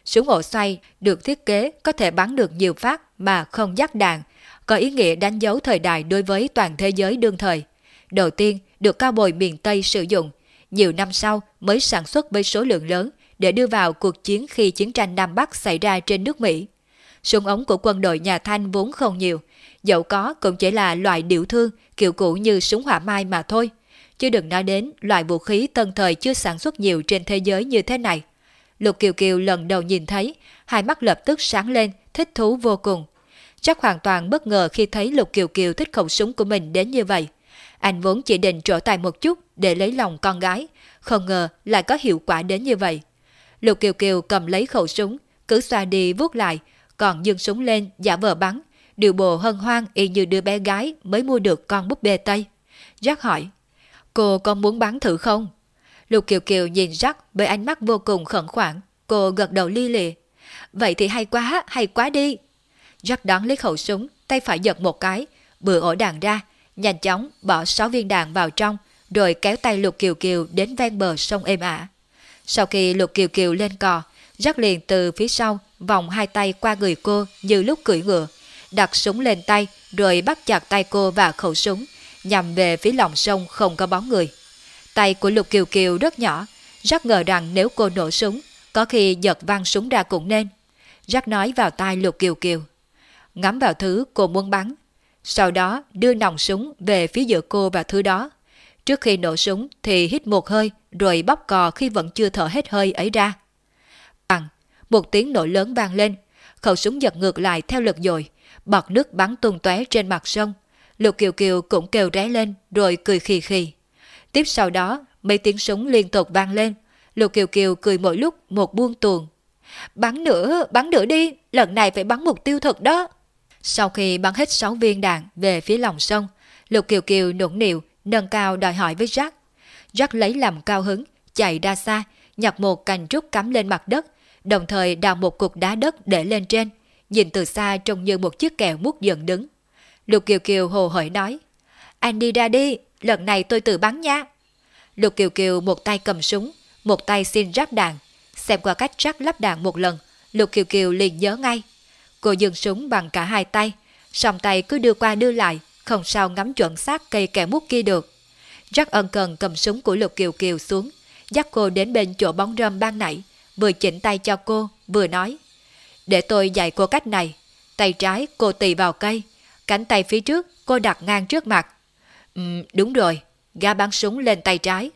Súng ổ xoay được thiết kế có thể bắn được nhiều phát mà không dắt đạn, có ý nghĩa đánh dấu thời đại đối với toàn thế giới đương thời. Đầu tiên được cao bồi miền Tây sử dụng, nhiều năm sau mới sản xuất với số lượng lớn để đưa vào cuộc chiến khi chiến tranh Nam Bắc xảy ra trên nước Mỹ. Súng ống của quân đội nhà Thanh vốn không nhiều, dẫu có cũng chỉ là loại điệu thương kiểu cũ như súng hỏa mai mà thôi. Chứ đừng nói đến loại vũ khí tân thời chưa sản xuất nhiều trên thế giới như thế này. Lục Kiều Kiều lần đầu nhìn thấy, hai mắt lập tức sáng lên, thích thú vô cùng. Chắc hoàn toàn bất ngờ khi thấy Lục Kiều Kiều thích khẩu súng của mình đến như vậy. Anh vốn chỉ định trổ tài một chút để lấy lòng con gái, không ngờ lại có hiệu quả đến như vậy. Lục Kiều Kiều cầm lấy khẩu súng, cứ xoa đi vuốt lại, còn dương súng lên giả vờ bắn, điều bộ hân hoan y như đứa bé gái mới mua được con búp bê Tây. Jack hỏi, cô có muốn bắn thử không? Lục Kiều Kiều nhìn Jack với ánh mắt vô cùng khẩn khoản, cô gật đầu li lì. Vậy thì hay quá, hay quá đi. Jack đón lấy khẩu súng, tay phải giật một cái, bừa ổ đạn ra, nhanh chóng bỏ 6 viên đạn vào trong, rồi kéo tay Lục Kiều Kiều đến ven bờ sông êm ả. Sau khi Lục Kiều Kiều lên cò, Jack liền từ phía sau vòng hai tay qua người cô như lúc cưỡi ngựa, đặt súng lên tay rồi bắt chặt tay cô và khẩu súng, nhằm về phía lòng sông không có bóng người. Tay của Lục Kiều Kiều rất nhỏ, Jack ngờ rằng nếu cô nổ súng, có khi giật văng súng ra cũng nên. Jack nói vào tai Lục Kiều Kiều. Ngắm vào thứ cô muốn bắn, sau đó đưa nòng súng về phía giữa cô và thứ đó. Trước khi nổ súng thì hít một hơi rồi bóp cò khi vẫn chưa thở hết hơi ấy ra. Bằng, một tiếng nổ lớn vang lên, khẩu súng giật ngược lại theo lực dội, bọt nước bắn tung tóe trên mặt sông. Lục Kiều Kiều cũng kêu ré lên rồi cười khì khì. Tiếp sau đó, mấy tiếng súng liên tục vang lên. Lục Kiều Kiều cười mỗi lúc một buông tuồng. Bắn nữa, bắn nữa đi, lần này phải bắn mục tiêu thật đó. Sau khi bắn hết 6 viên đạn về phía lòng sông, Lục Kiều Kiều nũng nịu nâng cao đòi hỏi với Jack. Jack lấy làm cao hứng, chạy ra xa, nhặt một cành trúc cắm lên mặt đất, đồng thời đào một cục đá đất để lên trên, nhìn từ xa trông như một chiếc kèo mút dần đứng. Lục Kiều Kiều hồ hởi nói, anh đi ra đi, lần này tôi tự bắn nha. Lục Kiều Kiều một tay cầm súng, một tay xin ráp đạn. Xem qua cách ráp lắp đạn một lần, Lục Kiều Kiều liền nhớ ngay. Cô dừng súng bằng cả hai tay, song tay cứ đưa qua đưa lại, không sao ngắm chuẩn xác cây kẻ mút kia được. Jack ân cần cầm súng của Lục Kiều Kiều xuống, dắt cô đến bên chỗ bóng râm ban nãy, vừa chỉnh tay cho cô, vừa nói. Để tôi dạy cô cách này. Tay trái cô tì vào cây, cánh tay phía trước cô đặt ngang trước mặt. Ừ, đúng rồi, ga bắn súng lên tay trái.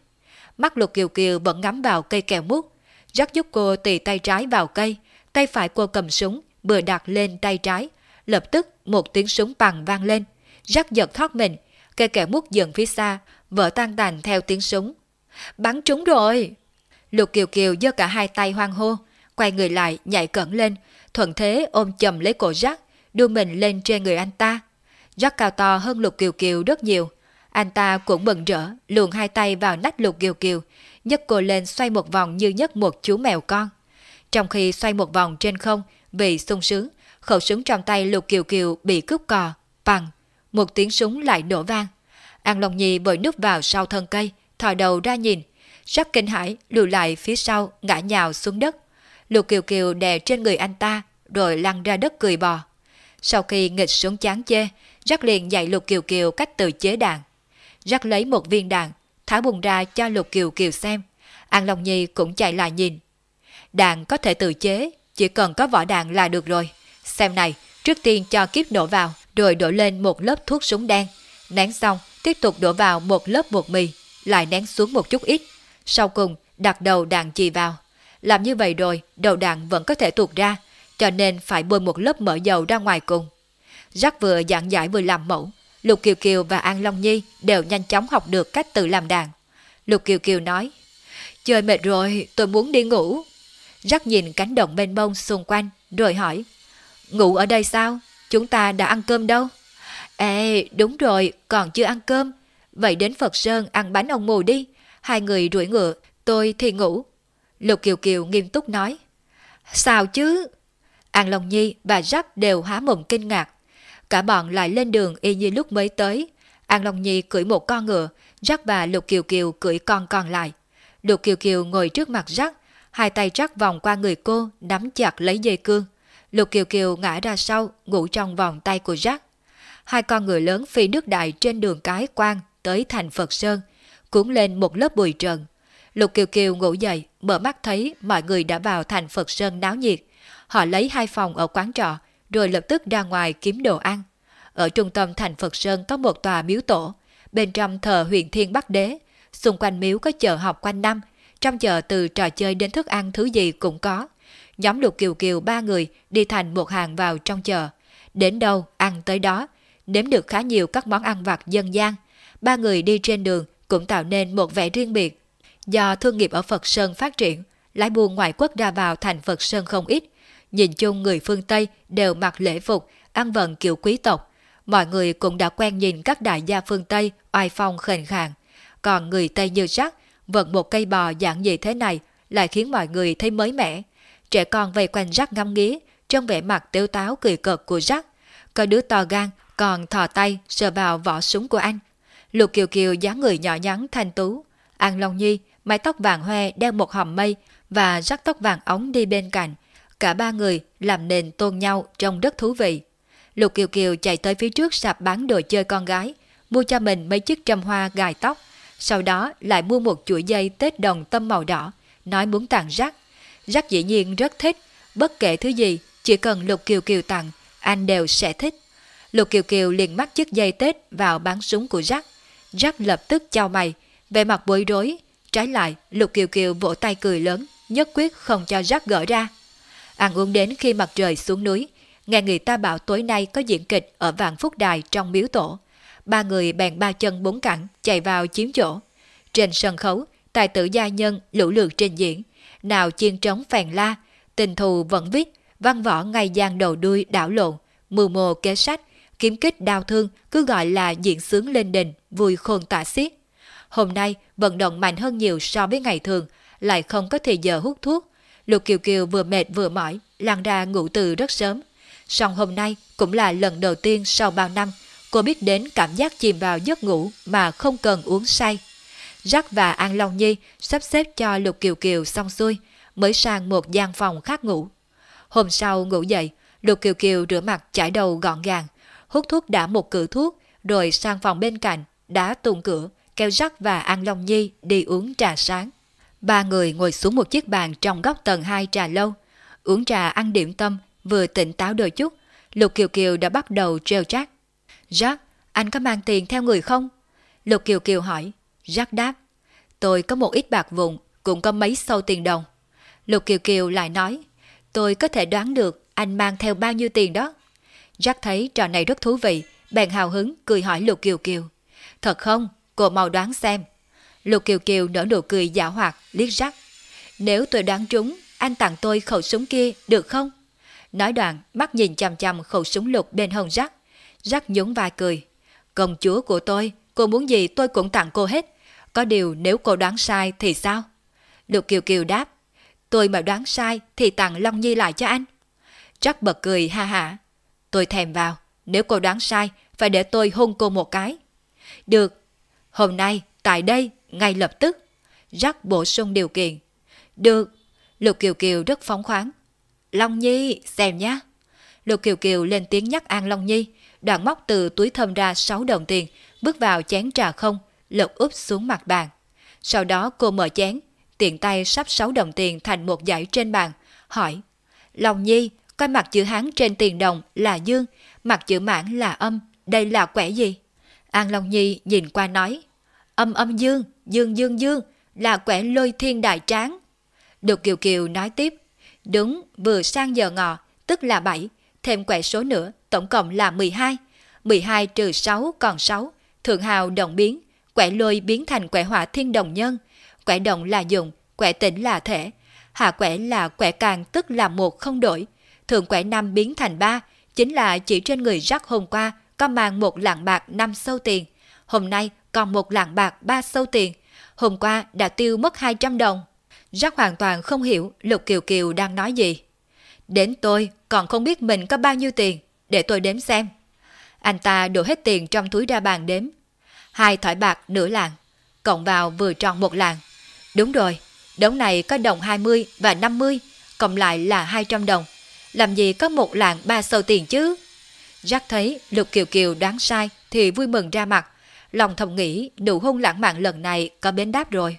Mắt Lục Kiều Kiều vẫn ngắm vào cây kèo mút. Jack giúp cô tì tay trái vào cây, tay phải cô cầm súng, vừa đặt lên tay trái. Lập tức một tiếng súng bằng vang lên. Jack giật thoát mình, cây kẹo mút dần phía xa, vỡ tan tành theo tiếng súng. Bắn trúng rồi! Lục Kiều Kiều giơ cả hai tay hoang hô, quay người lại nhảy cẩn lên, thuận thế ôm chầm lấy cổ rắc, đưa mình lên trên người anh ta. Rắc cao to hơn Lục Kiều Kiều rất nhiều. Anh ta cũng mừng rỡ, luồn hai tay vào nách Lục Kiều Kiều, nhấc cô lên xoay một vòng như nhấc một chú mèo con. Trong khi xoay một vòng trên không, vì sung sướng, khẩu súng trong tay Lục Kiều Kiều bị cướp cò, bằng. Một tiếng súng lại nổ vang. An Long Nhi vội núp vào sau thân cây, thò đầu ra nhìn. Sắc kinh hãi, lùi lại phía sau, ngã nhào xuống đất. Lục Kiều Kiều đè trên người anh ta, rồi lăn ra đất cười bò. Sau khi nghịch xuống chán chê, Jack liền dạy Lục Kiều Kiều cách tự chế đạn. Jack lấy một viên đạn, thả bùng ra cho Lục Kiều Kiều xem. An Long Nhi cũng chạy lại nhìn. Đạn có thể tự chế, chỉ cần có vỏ đạn là được rồi. Xem này, trước tiên cho kiếp nổ vào, rồi đổ lên một lớp thuốc súng đen. Nén xong, tiếp tục đổ vào một lớp bột mì, lại nén xuống một chút ít. Sau cùng, đặt đầu đạn chì vào. Làm như vậy rồi, đầu đạn vẫn có thể tuột ra, cho nên phải bôi một lớp mỡ dầu ra ngoài cùng. Rắc vừa giảng giải vừa làm mẫu, Lục Kiều Kiều và An Long Nhi đều nhanh chóng học được cách tự làm đàn. Lục Kiều Kiều nói, Chơi mệt rồi, tôi muốn đi ngủ. Rắc nhìn cánh đồng mênh bông xung quanh, rồi hỏi, Ngủ ở đây sao? Chúng ta đã ăn cơm đâu? Ê, đúng rồi, còn chưa ăn cơm. Vậy đến Phật Sơn ăn bánh ông mù đi. Hai người đuổi ngựa, tôi thì ngủ. Lục Kiều Kiều nghiêm túc nói. Sao chứ? An Long Nhi và Jack đều há mồm kinh ngạc. Cả bọn lại lên đường y như lúc mới tới. An Long Nhi cưỡi một con ngựa, Jack và Lục Kiều Kiều cưỡi con còn lại. Lục Kiều Kiều ngồi trước mặt Jack, hai tay Jack vòng qua người cô, nắm chặt lấy dây cương. Lục Kiều Kiều ngã ra sau, ngủ trong vòng tay của Jack. Hai con người lớn phi nước đại trên đường cái quan tới thành Phật Sơn, cuốn lên một lớp bụi trần. Lục Kiều Kiều ngủ dậy, mở mắt thấy mọi người đã vào thành Phật Sơn náo nhiệt. Họ lấy hai phòng ở quán trọ, rồi lập tức ra ngoài kiếm đồ ăn. Ở trung tâm thành Phật Sơn có một tòa miếu tổ, bên trong thờ huyện Thiên Bắc Đế. Xung quanh miếu có chợ học quanh năm, trong chợ từ trò chơi đến thức ăn thứ gì cũng có. Nhóm Lục Kiều Kiều ba người đi thành một hàng vào trong chợ. Đến đâu ăn tới đó, nếm được khá nhiều các món ăn vặt dân gian. Ba người đi trên đường cũng tạo nên một vẻ riêng biệt. Do thương nghiệp ở Phật Sơn phát triển, lái buôn ngoại quốc ra vào thành Phật Sơn không ít. Nhìn chung người phương Tây đều mặc lễ phục, ăn vận kiểu quý tộc. Mọi người cũng đã quen nhìn các đại gia phương Tây oai phong khền khàng. Còn người Tây như rắc, vận một cây bò dạng gì thế này lại khiến mọi người thấy mới mẻ. Trẻ con vây quanh rắc ngắm nghía, trong vẻ mặt tiêu táo cười cợt của rắc. Có đứa to gan còn thò tay sờ vào vỏ súng của anh. Lục Kiều Kiều dáng người nhỏ nhắn thanh tú. An Long Nhi, mái tóc vàng hoe đeo một hòm mây và rắc tóc vàng ống đi bên cạnh. Cả ba người làm nền tôn nhau trông rất thú vị. Lục Kiều Kiều chạy tới phía trước sạp bán đồ chơi con gái, mua cho mình mấy chiếc trâm hoa gài tóc, sau đó lại mua một chuỗi dây tết đồng tâm màu đỏ, nói muốn tặng rắc. Jack dĩ nhiên rất thích, bất kể thứ gì, chỉ cần Lục Kiều Kiều tặng, anh đều sẽ thích. Lục Kiều Kiều liền mắc chiếc dây Tết vào bán súng của Jack. Jack lập tức chào mày, về mặt bối rối. Trái lại, Lục Kiều Kiều vỗ tay cười lớn, nhất quyết không cho Jack gỡ ra. Ăn uống đến khi mặt trời xuống núi, nghe người ta bảo tối nay có diễn kịch ở Vạn Phúc Đài trong miếu tổ. Ba người bèn ba chân bốn cẳng chạy vào chiếm chỗ. Trên sân khấu, tài tử gia nhân lũ lượt trình diễn, nào chiên trống phèn la, tình thù vẫn viết, văn võ ngày gian đầu đuôi đảo lộn, mưu mô kế sách, kiếm kích đau thương cứ gọi là diễn sướng lên đình, vui khôn tả xiết. Hôm nay vận động mạnh hơn nhiều so với ngày thường, lại không có thời giờ hút thuốc. Lục Kiều Kiều vừa mệt vừa mỏi, lăn ra ngủ từ rất sớm. Song hôm nay cũng là lần đầu tiên sau bao năm cô biết đến cảm giác chìm vào giấc ngủ mà không cần uống say. Rắc và An Long Nhi sắp xếp cho Lục Kiều Kiều xong xuôi, mới sang một gian phòng khác ngủ. Hôm sau ngủ dậy, Lục Kiều Kiều rửa mặt chải đầu gọn gàng, hút thuốc đã một cử thuốc, rồi sang phòng bên cạnh, đã tùng cửa, kêu rắc và An Long Nhi đi uống trà sáng. Ba người ngồi xuống một chiếc bàn trong góc tầng 2 trà lâu, uống trà ăn điểm tâm, vừa tỉnh táo đôi chút, Lục Kiều Kiều đã bắt đầu treo chát. Jack, anh có mang tiền theo người không? Lục Kiều Kiều hỏi. Jack đáp. Tôi có một ít bạc vụn, cũng có mấy sâu tiền đồng. Lục Kiều Kiều lại nói. Tôi có thể đoán được anh mang theo bao nhiêu tiền đó. Jack thấy trò này rất thú vị, bèn hào hứng cười hỏi Lục Kiều Kiều. Thật không? Cô mau đoán xem. Lục Kiều Kiều nở nụ cười giả hoạt, liếc Jack. Nếu tôi đoán trúng, anh tặng tôi khẩu súng kia được không? Nói đoạn, mắt nhìn chằm chằm khẩu súng lục bên hông rắc. Rắc nhún vai cười. Công chúa của tôi, cô muốn gì tôi cũng tặng cô hết. Có điều nếu cô đoán sai thì sao? Lục Kiều Kiều đáp. Tôi mà đoán sai thì tặng Long Nhi lại cho anh. Jack bật cười ha hả. Tôi thèm vào. Nếu cô đoán sai, phải để tôi hôn cô một cái. Được. Hôm nay, tại đây, ngay lập tức. Jack bổ sung điều kiện. Được. Lục Kiều Kiều rất phóng khoáng. Long Nhi, xem nhé. Lục Kiều Kiều lên tiếng nhắc An Long Nhi, đoạn móc từ túi thơm ra 6 đồng tiền, bước vào chén trà không, lật úp xuống mặt bàn. Sau đó cô mở chén, tiện tay sắp 6 đồng tiền thành một dãy trên bàn, hỏi. Long Nhi, coi mặt chữ Hán trên tiền đồng là dương, mặt chữ mãn là âm, đây là quẻ gì? An Long Nhi nhìn qua nói. Âm âm dương, dương dương dương, là quẻ lôi thiên đại tráng. Được Kiều Kiều nói tiếp. Đúng, vừa sang giờ ngọ, tức là 7, thêm quẻ số nữa, tổng cộng là 12. 12 trừ 6 còn 6, thượng hào đồng biến, quẻ lôi biến thành quẻ hỏa thiên đồng nhân. Quẻ động là dùng, quẻ tĩnh là thể. Hạ quẻ là quẻ càng tức là một không đổi. Thượng quẻ năm biến thành ba, chính là chỉ trên người rắc hôm qua có mang một lạng bạc năm sâu tiền. Hôm nay còn một lạng bạc ba sâu tiền. Hôm qua đã tiêu mất 200 đồng. Rắc hoàn toàn không hiểu Lục Kiều Kiều đang nói gì. Đến tôi còn không biết mình có bao nhiêu tiền, để tôi đếm xem. Anh ta đổ hết tiền trong túi ra bàn đếm. Hai thỏi bạc nửa lạng, cộng vào vừa tròn một lạng. Đúng rồi, đống này có đồng 20 và 50, cộng lại là 200 đồng. Làm gì có một lạng ba sâu tiền chứ? Rắc thấy Lục Kiều Kiều đoán sai thì vui mừng ra mặt. Lòng thầm nghĩ nụ hôn lãng mạn lần này có bến đáp rồi.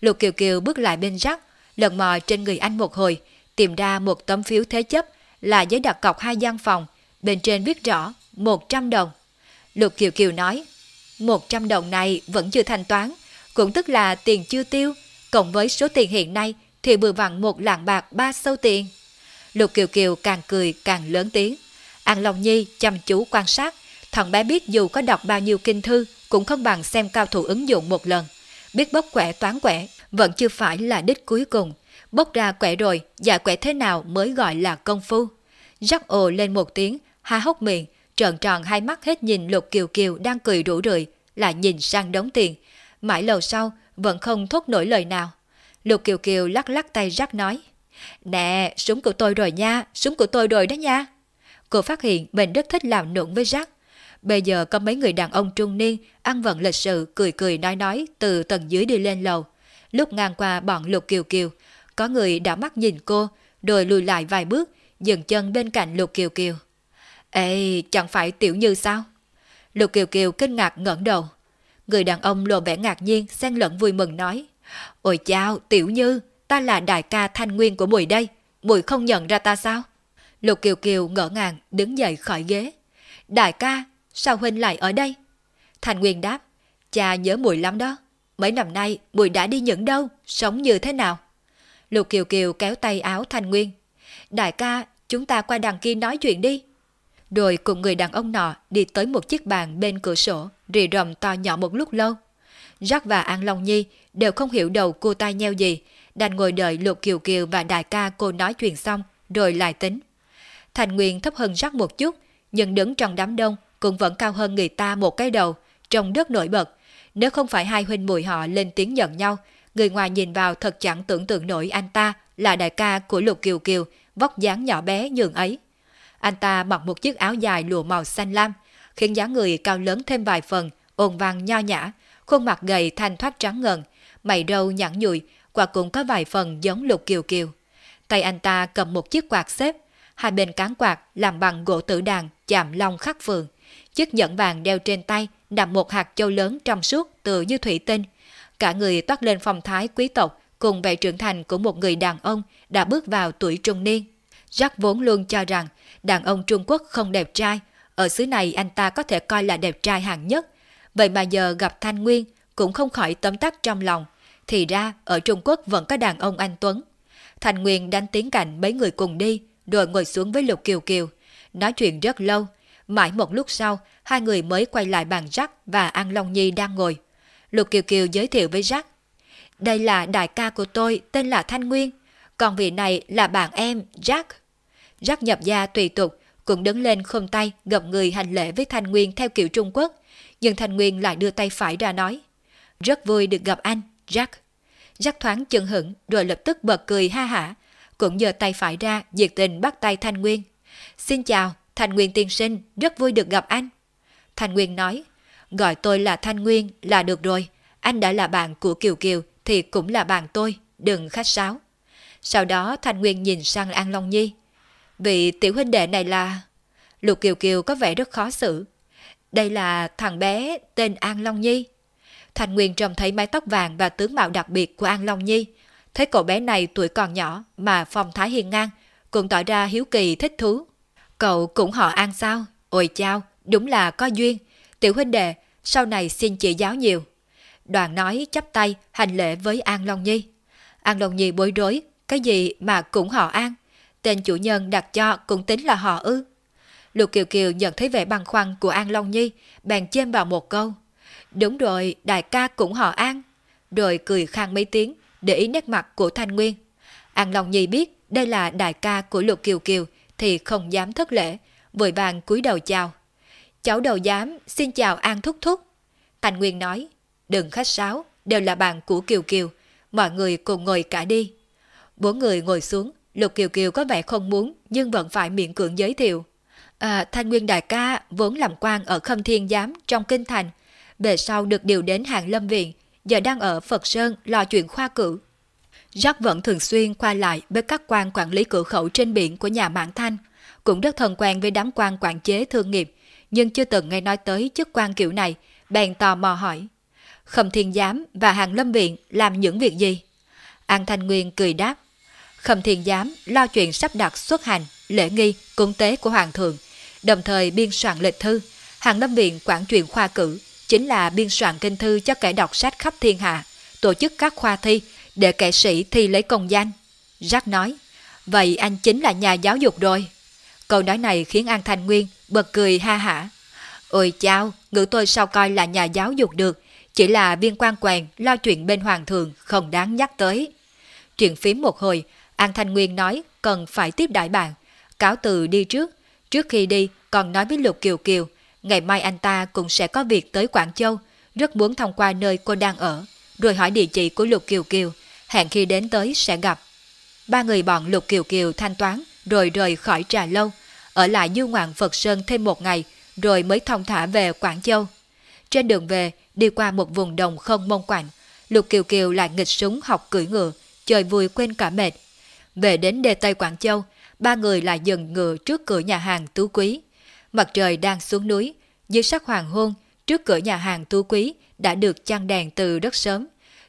Lục Kiều Kiều bước lại bên rắc, lần mò trên người anh một hồi, tìm ra một tấm phiếu thế chấp là giấy đặt cọc hai gian phòng, bên trên viết rõ 100 đồng. Lục Kiều Kiều nói, 100 đồng này vẫn chưa thanh toán, cũng tức là tiền chưa tiêu, cộng với số tiền hiện nay thì vừa vặn một lạng bạc ba sâu tiền. Lục Kiều Kiều càng cười càng lớn tiếng. An Long Nhi chăm chú quan sát, thằng bé biết dù có đọc bao nhiêu kinh thư cũng không bằng xem cao thủ ứng dụng một lần. Biết bốc quẻ toán quẻ vẫn chưa phải là đích cuối cùng. Bốc ra quẻ rồi, giải quẻ thế nào mới gọi là công phu. Rắc ồ lên một tiếng, há hốc miệng, trợn tròn hai mắt hết nhìn Lục Kiều Kiều đang cười rủ rượi, lại nhìn sang đống tiền. Mãi lâu sau, vẫn không thốt nổi lời nào. Lục Kiều Kiều lắc lắc tay rắc nói. Nè, súng của tôi rồi nha, súng của tôi rồi đó nha. Cô phát hiện mình rất thích làm nụng với rắc. Bây giờ có mấy người đàn ông trung niên ăn vận lịch sự cười cười nói nói từ tầng dưới đi lên lầu. Lúc ngang qua bọn Lục Kiều Kiều, có người đã mắt nhìn cô, rồi lùi lại vài bước, dừng chân bên cạnh Lục Kiều Kiều. Ê, chẳng phải Tiểu Như sao? Lục Kiều Kiều kinh ngạc ngẩng đầu. Người đàn ông lộ vẻ ngạc nhiên, xen lẫn vui mừng nói. Ôi chao, Tiểu Như, ta là đại ca thanh nguyên của Mùi đây. Mùi không nhận ra ta sao? Lục Kiều Kiều ngỡ ngàng đứng dậy khỏi ghế. Đại ca, sao Huynh lại ở đây? Thanh Nguyên đáp, cha nhớ Mùi lắm đó. Mấy năm nay Mùi đã đi những đâu, sống như thế nào? Lục Kiều Kiều kéo tay áo Thanh Nguyên. Đại ca, chúng ta qua đằng kia nói chuyện đi. Rồi cùng người đàn ông nọ đi tới một chiếc bàn bên cửa sổ, rì rầm to nhỏ một lúc lâu. Jack và An Long Nhi đều không hiểu đầu cô ta nheo gì, đành ngồi đợi Lục Kiều Kiều và đại ca cô nói chuyện xong, rồi lại tính. Thành Nguyên thấp hơn Jack một chút, nhưng đứng trong đám đông cũng vẫn cao hơn người ta một cái đầu, trông rất nổi bật. Nếu không phải hai huynh muội họ lên tiếng giận nhau, người ngoài nhìn vào thật chẳng tưởng tượng nổi anh ta là đại ca của Lục Kiều Kiều, vóc dáng nhỏ bé nhường ấy. Anh ta mặc một chiếc áo dài lụa màu xanh lam, khiến dáng người cao lớn thêm vài phần, ồn vàng nho nhã, khuôn mặt gầy thanh thoát trắng ngần, mày râu nhẵn nhụi, quả cũng có vài phần giống Lục Kiều Kiều. Tay anh ta cầm một chiếc quạt xếp, hai bên cán quạt làm bằng gỗ tử đàn chạm long khắc phường. Chiếc nhẫn vàng đeo trên tay nằm một hạt châu lớn trong suốt tựa như thủy tinh. Cả người toát lên phong thái quý tộc cùng vẻ trưởng thành của một người đàn ông đã bước vào tuổi trung niên. Jack vốn luôn cho rằng đàn ông Trung Quốc không đẹp trai, ở xứ này anh ta có thể coi là đẹp trai hạng nhất. Vậy mà giờ gặp Thanh Nguyên cũng không khỏi tấm tắc trong lòng. Thì ra ở Trung Quốc vẫn có đàn ông anh Tuấn. Thanh Nguyên đánh tiếng cạnh mấy người cùng đi, rồi ngồi xuống với Lục Kiều Kiều. Nói chuyện rất lâu, mãi một lúc sau, hai người mới quay lại bàn Jack và An Long Nhi đang ngồi. Lục Kiều Kiều giới thiệu với Jack. Đây là đại ca của tôi, tên là Thanh Nguyên, còn vị này là bạn em, Jack. Jack nhập gia tùy tục, cũng đứng lên khom tay gập người hành lễ với Thanh Nguyên theo kiểu Trung Quốc, nhưng Thanh Nguyên lại đưa tay phải ra nói. Rất vui được gặp anh, Jack. Jack thoáng chừng hững rồi lập tức bật cười ha hả, cũng giơ tay phải ra nhiệt tình bắt tay Thanh Nguyên. Xin chào, Thanh Nguyên tiên sinh, rất vui được gặp anh. Thanh Nguyên nói, gọi tôi là Thanh Nguyên là được rồi, anh đã là bạn của Kiều Kiều thì cũng là bạn tôi, đừng khách sáo. Sau đó Thanh Nguyên nhìn sang An Long Nhi. Vị tiểu huynh đệ này là... Lục Kiều Kiều có vẻ rất khó xử. Đây là thằng bé tên An Long Nhi. Thanh Nguyên trông thấy mái tóc vàng và tướng mạo đặc biệt của An Long Nhi. Thấy cậu bé này tuổi còn nhỏ mà phong thái hiền ngang, cũng tỏ ra hiếu kỳ thích thú. Cậu cũng họ An sao? Ôi chao, đúng là có duyên. Tiểu huynh đệ, sau này xin chỉ giáo nhiều. Đoàn nói chắp tay hành lễ với An Long Nhi. An Long Nhi bối rối, cái gì mà cũng họ An? Tên chủ nhân đặt cho cũng tính là họ ư. Lục Kiều Kiều nhận thấy vẻ băn khoăn của An Long Nhi, bèn chêm vào một câu. Đúng rồi, đại ca cũng họ An. Rồi cười khang mấy tiếng, để ý nét mặt của Thanh Nguyên. An Long Nhi biết đây là đại ca của Lục Kiều Kiều, thì không dám thất lễ, vội vàng cúi đầu chào. Cháu đầu dám, xin chào An Thúc Thúc. Thanh Nguyên nói, đừng khách sáo, đều là bạn của Kiều Kiều, mọi người cùng ngồi cả đi. Bốn người ngồi xuống, Lục Kiều Kiều có vẻ không muốn nhưng vẫn phải miệng cưỡng giới thiệu. À, Thanh Nguyên Đại ca vốn làm quan ở Khâm Thiên Giám trong Kinh Thành, về sau được điều đến Hàng Lâm Viện, giờ đang ở Phật Sơn lo chuyện khoa cử. Jack vẫn thường xuyên qua lại với các quan quản lý cửa khẩu trên biển của nhà Mãn Thanh, cũng rất thân quen với đám quan quản chế thương nghiệp, nhưng chưa từng nghe nói tới chức quan kiểu này, bèn tò mò hỏi. Khâm Thiên Giám và Hàng Lâm Viện làm những việc gì? An Thanh Nguyên cười đáp. Khâm Thiên Giám lo chuyện sắp đặt xuất hành, lễ nghi, cúng tế của Hoàng thượng, đồng thời biên soạn lịch thư. Hàng Lâm Viện quản chuyện khoa cử, chính là biên soạn kinh thư cho kẻ đọc sách khắp thiên hạ, tổ chức các khoa thi để kẻ sĩ thi lấy công danh. Jack nói, vậy anh chính là nhà giáo dục rồi. Câu nói này khiến An Thanh Nguyên bật cười ha hả. Ôi chao, ngữ tôi sao coi là nhà giáo dục được, chỉ là viên quan quèn lo chuyện bên hoàng thượng không đáng nhắc tới. Chuyện phím một hồi, An Thanh Nguyên nói cần phải tiếp đại bạn, cáo từ đi trước. Trước khi đi còn nói với Lục Kiều Kiều, ngày mai anh ta cũng sẽ có việc tới Quảng Châu, rất muốn thông qua nơi cô đang ở, rồi hỏi địa chỉ của Lục Kiều Kiều, hẹn khi đến tới sẽ gặp. Ba người bọn Lục Kiều Kiều thanh toán rồi rời khỏi trà lâu, ở lại du ngoạn Phật Sơn thêm một ngày rồi mới thông thả về Quảng Châu. Trên đường về, đi qua một vùng đồng không mông quạnh, Lục Kiều Kiều lại nghịch súng học cưỡi ngựa, chơi vui quên cả mệt. Về đến đề Tây Quảng Châu, ba người lại dừng ngựa trước cửa nhà hàng Tú Quý. Mặt trời đang xuống núi, dưới sắc hoàng hôn, trước cửa nhà hàng Tú Quý đã được chăn đèn từ rất sớm.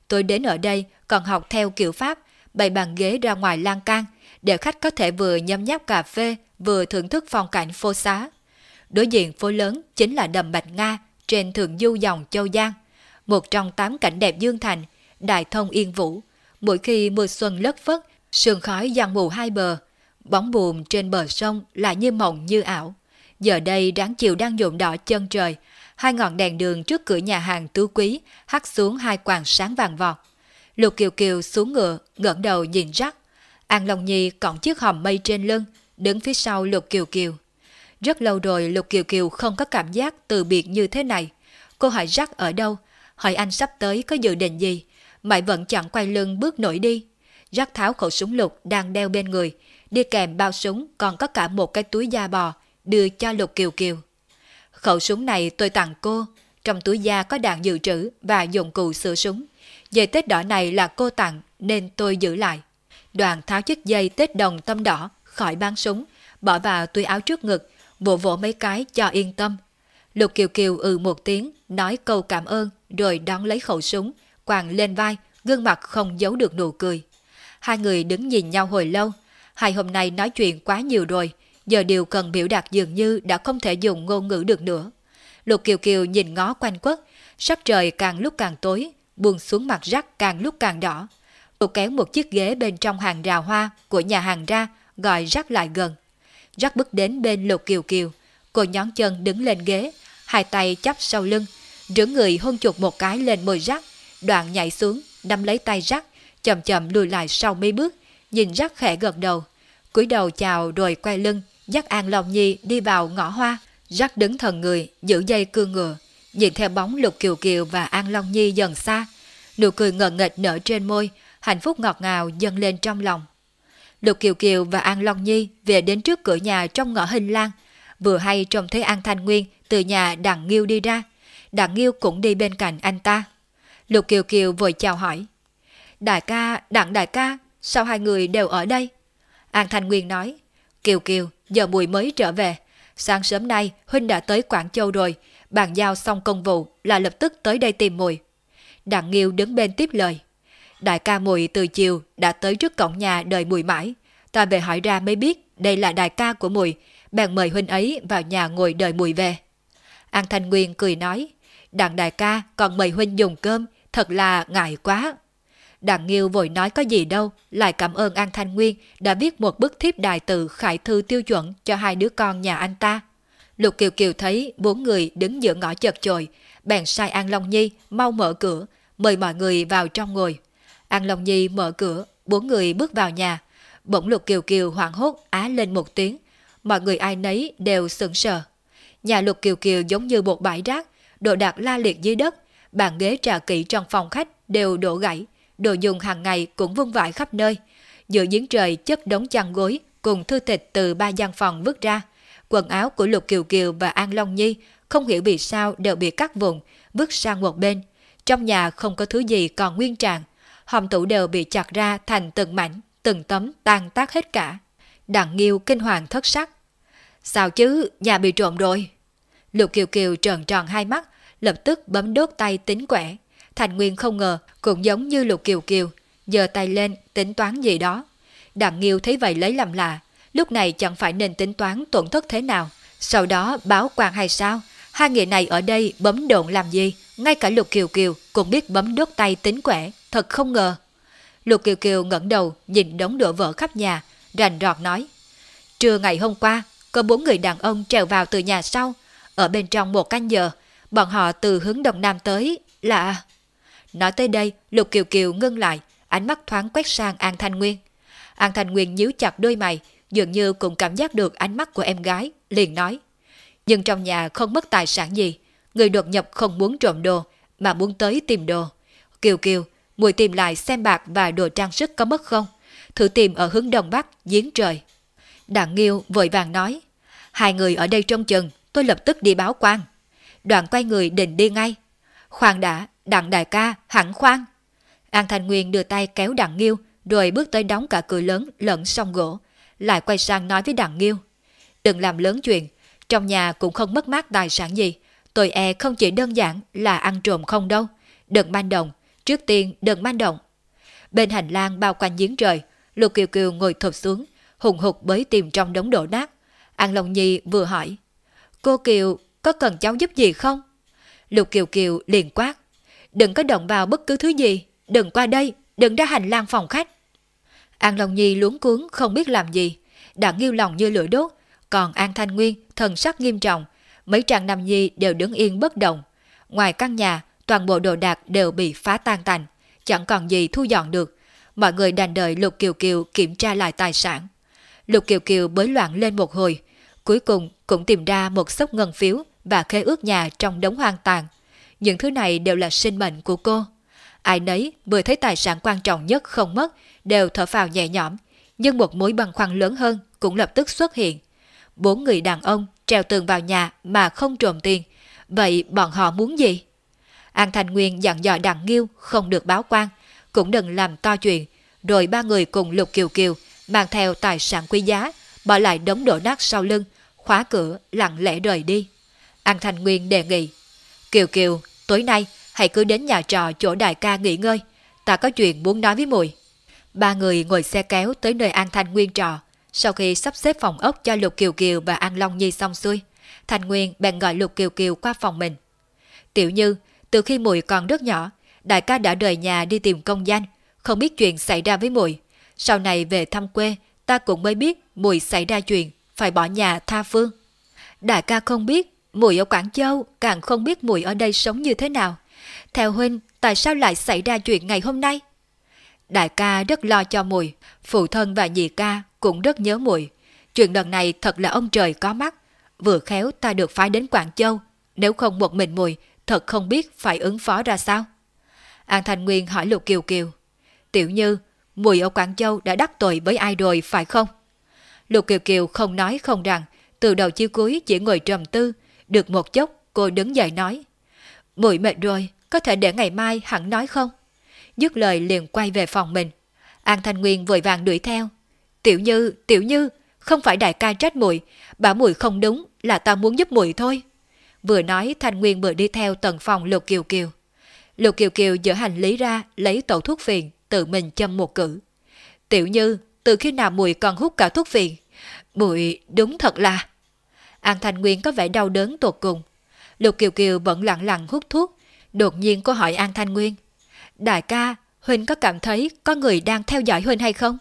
Tôi đến ở đây còn học theo kiểu Pháp, bày bàn ghế ra ngoài lan can, để khách có thể vừa nhâm nháp cà phê, vừa thưởng thức phong cảnh phố xá. Đối diện phố lớn chính là đầm Bạch Nga trên thượng du dòng Châu Giang, một trong tám cảnh đẹp Dương Thành, đại thông yên vũ. Mỗi khi mưa xuân lất phất, sương khói giăng mù hai bờ, bóng buồm trên bờ sông lại như mộng như ảo. Giờ đây đáng chiều đang nhuộm đỏ chân trời, hai ngọn đèn đường trước cửa nhà hàng tứ quý hắt xuống hai quàng sáng vàng vọt. Lục Kiều Kiều xuống ngựa, ngẩng đầu nhìn rắc. An Long Nhi cõng chiếc hòm mây trên lưng, đứng phía sau Lục Kiều Kiều. Rất lâu rồi Lục Kiều Kiều không có cảm giác từ biệt như thế này. Cô hỏi rắc ở đâu, hỏi anh sắp tới có dự định gì, mãi vẫn chẳng quay lưng bước nổi đi. Rắc tháo khẩu súng lục đang đeo bên người, đi kèm bao súng còn có cả một cái túi da bò, đưa cho Lục Kiều Kiều. Khẩu súng này tôi tặng cô, trong túi da có đạn dự trữ và dụng cụ sửa súng. Dây tết đỏ này là cô tặng nên tôi giữ lại. Đoàn tháo chiếc dây tết đồng tâm đỏ khỏi bán súng, bỏ vào túi áo trước ngực, vỗ vỗ mấy cái cho yên tâm. Lục Kiều Kiều ừ một tiếng, nói câu cảm ơn, rồi đón lấy khẩu súng, quàng lên vai, gương mặt không giấu được nụ cười. Hai người đứng nhìn nhau hồi lâu, hai hôm nay nói chuyện quá nhiều rồi, giờ điều cần biểu đạt dường như đã không thể dùng ngôn ngữ được nữa. Lục Kiều Kiều nhìn ngó quanh quất, sắc trời càng lúc càng tối, buông xuống mặt rắc càng lúc càng đỏ. Cô kéo một chiếc ghế bên trong hàng rào hoa của nhà hàng ra, gọi rắc lại gần. Rắc bước đến bên Lục Kiều Kiều, cô nhón chân đứng lên ghế, hai tay chắp sau lưng, rửa người hôn chuột một cái lên môi rắc, đoạn nhảy xuống, nắm lấy tay rắc, chậm chậm lùi lại sau mấy bước, nhìn rắc khẽ gật đầu. cúi đầu chào rồi quay lưng, dắt An Long Nhi đi vào ngõ hoa, rắc đứng thần người, giữ dây cương ngựa, nhìn theo bóng Lục Kiều Kiều và An Long Nhi dần xa. Nụ cười ngợn nghệch nở trên môi, hạnh phúc ngọt ngào dâng lên trong lòng. Lục Kiều Kiều và An Long Nhi về đến trước cửa nhà trong ngõ hình lang, vừa hay trông thấy An Thanh Nguyên từ nhà Đặng Nghiêu đi ra. Đặng Nghiêu cũng đi bên cạnh anh ta. Lục Kiều Kiều vội chào hỏi. Đại ca, Đặng đại ca, sao hai người đều ở đây? An Thanh Nguyên nói, Kiều Kiều, giờ mùi mới trở về. Sáng sớm nay, Huynh đã tới Quảng Châu rồi, bàn giao xong công vụ là lập tức tới đây tìm mùi. Đặng Nghiêu đứng bên tiếp lời. Đại ca mùi từ chiều đã tới trước cổng nhà đợi mùi mãi. Ta về hỏi ra mới biết đây là đại ca của mùi, bèn mời huynh ấy vào nhà ngồi đợi mùi về. An Thanh Nguyên cười nói, đặng đại ca còn mời huynh dùng cơm, thật là ngại quá. Đặng Nghiêu vội nói có gì đâu, lại cảm ơn An Thanh Nguyên đã viết một bức thiếp đại tự khải thư tiêu chuẩn cho hai đứa con nhà anh ta. Lục Kiều Kiều thấy bốn người đứng giữa ngõ chật chội, bèn sai An Long Nhi mau mở cửa, mời mọi người vào trong ngồi. An Long Nhi mở cửa, bốn người bước vào nhà. Bỗng Lục Kiều Kiều hoảng hốt á lên một tiếng. Mọi người ai nấy đều sững sờ. Nhà Lục Kiều Kiều giống như một bãi rác, đồ đạc la liệt dưới đất, bàn ghế trà kỹ trong phòng khách đều đổ gãy, đồ dùng hàng ngày cũng vung vãi khắp nơi. Giữa giếng trời chất đống chăn gối cùng thư tịch từ ba gian phòng vứt ra. Quần áo của Lục Kiều Kiều và An Long Nhi không hiểu vì sao đều bị cắt vụn vứt sang một bên. Trong nhà không có thứ gì còn nguyên trạng, hòm tủ đều bị chặt ra thành từng mảnh, từng tấm tan tác hết cả. Đặng Nghiêu kinh hoàng thất sắc. Sao chứ, nhà bị trộm rồi. Lục Kiều Kiều tròn tròn hai mắt, lập tức bấm đốt tay tính quẻ. Thành Nguyên không ngờ, cũng giống như Lục Kiều Kiều, giơ tay lên tính toán gì đó. Đặng Nghiêu thấy vậy lấy làm lạ, lúc này chẳng phải nên tính toán tổn thất thế nào. Sau đó báo quan hay sao? Hai người này ở đây bấm độn làm gì? Ngay cả Lục Kiều Kiều cũng biết bấm đốt tay tính quẻ, thật không ngờ. Lục Kiều Kiều ngẩng đầu nhìn đống đổ vỡ khắp nhà, rành rọt nói. Trưa ngày hôm qua, có bốn người đàn ông trèo vào từ nhà sau, ở bên trong một canh giờ, bọn họ từ hướng đông nam tới, là... Nói tới đây, Lục Kiều Kiều ngưng lại, ánh mắt thoáng quét sang An Thanh Nguyên. An Thanh Nguyên nhíu chặt đôi mày, dường như cũng cảm giác được ánh mắt của em gái, liền nói. Nhưng trong nhà không mất tài sản gì, người đột nhập không muốn trộm đồ, mà muốn tới tìm đồ. Kiều Kiều, mùi tìm lại xem bạc và đồ trang sức có mất không? Thử tìm ở hướng đông bắc, giếng trời. Đặng Nghiêu vội vàng nói, hai người ở đây trong chừng, tôi lập tức đi báo quan. Đoạn quay người định đi ngay. Khoan đã, đặng đại ca, hẳn khoan. An Thành Nguyên đưa tay kéo đặng Nghiêu, rồi bước tới đóng cả cửa lớn lẫn song gỗ. Lại quay sang nói với đặng Nghiêu. Đừng làm lớn chuyện, trong nhà cũng không mất mát tài sản gì. Tôi e không chỉ đơn giản là ăn trộm không đâu. Đừng manh động, trước tiên đừng manh động. Bên hành lang bao quanh giếng trời, Lục Kiều Kiều ngồi thụp xuống, hùng hục bới tìm trong đống đổ nát. An Long Nhi vừa hỏi, cô Kiều có cần cháu giúp gì không? Lục Kiều Kiều liền quát, đừng có động vào bất cứ thứ gì, đừng qua đây, đừng ra hành lang phòng khách. An Long Nhi luống cuốn không biết làm gì, đã nghiêu lòng như lửa đốt, còn An Thanh Nguyên thần sắc nghiêm trọng, mấy trang Nam Nhi đều đứng yên bất động. Ngoài căn nhà, toàn bộ đồ đạc đều bị phá tan tành, chẳng còn gì thu dọn được. Mọi người đành đợi Lục Kiều Kiều kiểm tra lại tài sản. Lục Kiều Kiều bới loạn lên một hồi, cuối cùng cũng tìm ra một sốc ngân phiếu và khế ước nhà trong đống hoang tàn. Những thứ này đều là sinh mệnh của cô. Ai nấy vừa thấy tài sản quan trọng nhất không mất đều thở phào nhẹ nhõm, nhưng một mối băn khoăn lớn hơn cũng lập tức xuất hiện. Bốn người đàn ông trèo tường vào nhà mà không trộm tiền, vậy bọn họ muốn gì? An Thành Nguyên dặn dò Đặng Nghiêu không được báo quan, cũng đừng làm to chuyện, rồi ba người cùng Lục Kiều Kiều mang theo tài sản quý giá, bỏ lại đống đổ nát sau lưng, khóa cửa lặng lẽ rời đi. An Thành Nguyên đề nghị, Kiều Kiều, tối nay hãy cứ đến nhà trọ chỗ đại ca nghỉ ngơi, ta có chuyện muốn nói với mùi. Ba người ngồi xe kéo tới nơi An Thanh Nguyên trọ, sau khi sắp xếp phòng ốc cho Lục Kiều Kiều và An Long Nhi xong xuôi, Thành Nguyên bèn gọi Lục Kiều Kiều qua phòng mình. Tiểu Như, từ khi mùi còn rất nhỏ, đại ca đã rời nhà đi tìm công danh, không biết chuyện xảy ra với mùi. Sau này về thăm quê, ta cũng mới biết mùi xảy ra chuyện, phải bỏ nhà tha phương. Đại ca không biết, mùi ở Quảng Châu càng không biết mùi ở đây sống như thế nào. Theo huynh, tại sao lại xảy ra chuyện ngày hôm nay? Đại ca rất lo cho mùi, phụ thân và nhị ca cũng rất nhớ mùi. Chuyện lần này thật là ông trời có mắt. Vừa khéo ta được phái đến Quảng Châu, nếu không một mình mùi, thật không biết phải ứng phó ra sao. An Thành Nguyên hỏi Lục Kiều Kiều. Tiểu Như, mùi ở Quảng Châu đã đắc tội với ai rồi phải không? Lục Kiều Kiều không nói không rằng, từ đầu chiêu cuối chỉ ngồi trầm tư, được một chốc cô đứng dậy nói. mùi mệt rồi, có thể để ngày mai hẳn nói không? Dứt lời liền quay về phòng mình. An Thanh Nguyên vội vàng đuổi theo. Tiểu Như, Tiểu Như, không phải đại ca trách muội, bảo muội không đúng là ta muốn giúp muội thôi. Vừa nói Thanh Nguyên vừa đi theo tầng phòng Lục Kiều Kiều. Lục Kiều Kiều dỡ hành lý ra lấy tổ thuốc phiện, tự mình châm một cử. Tiểu Như, từ khi nào muội còn hút cả thuốc phiện? Muội đúng thật là... An Thanh Nguyên có vẻ đau đớn tột cùng. Lục Kiều Kiều vẫn lặng lặng hút thuốc. Đột nhiên cô hỏi An Thanh Nguyên. Đại ca, Huynh có cảm thấy có người đang theo dõi Huynh hay không?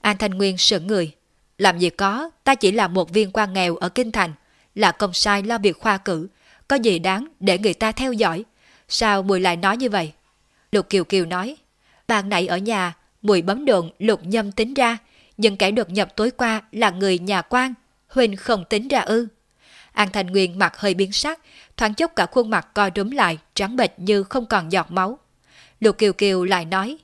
An Thanh Nguyên sững người. Làm gì có, ta chỉ là một viên quan nghèo ở Kinh Thành, là công sai lo việc khoa cử, có gì đáng để người ta theo dõi. Sao Mùi lại nói như vậy? Lục Kiều Kiều nói, bạn nãy ở nhà, Mùi bấm đồn lục nhâm tính ra, nhưng kẻ đột nhập tối qua là người nhà quan, Huynh không tính ra ư. An Thành Nguyên mặt hơi biến sắc, thoáng chốc cả khuôn mặt co rúm lại, trắng bệch như không còn giọt máu. Lục Kiều Kiều lại nói,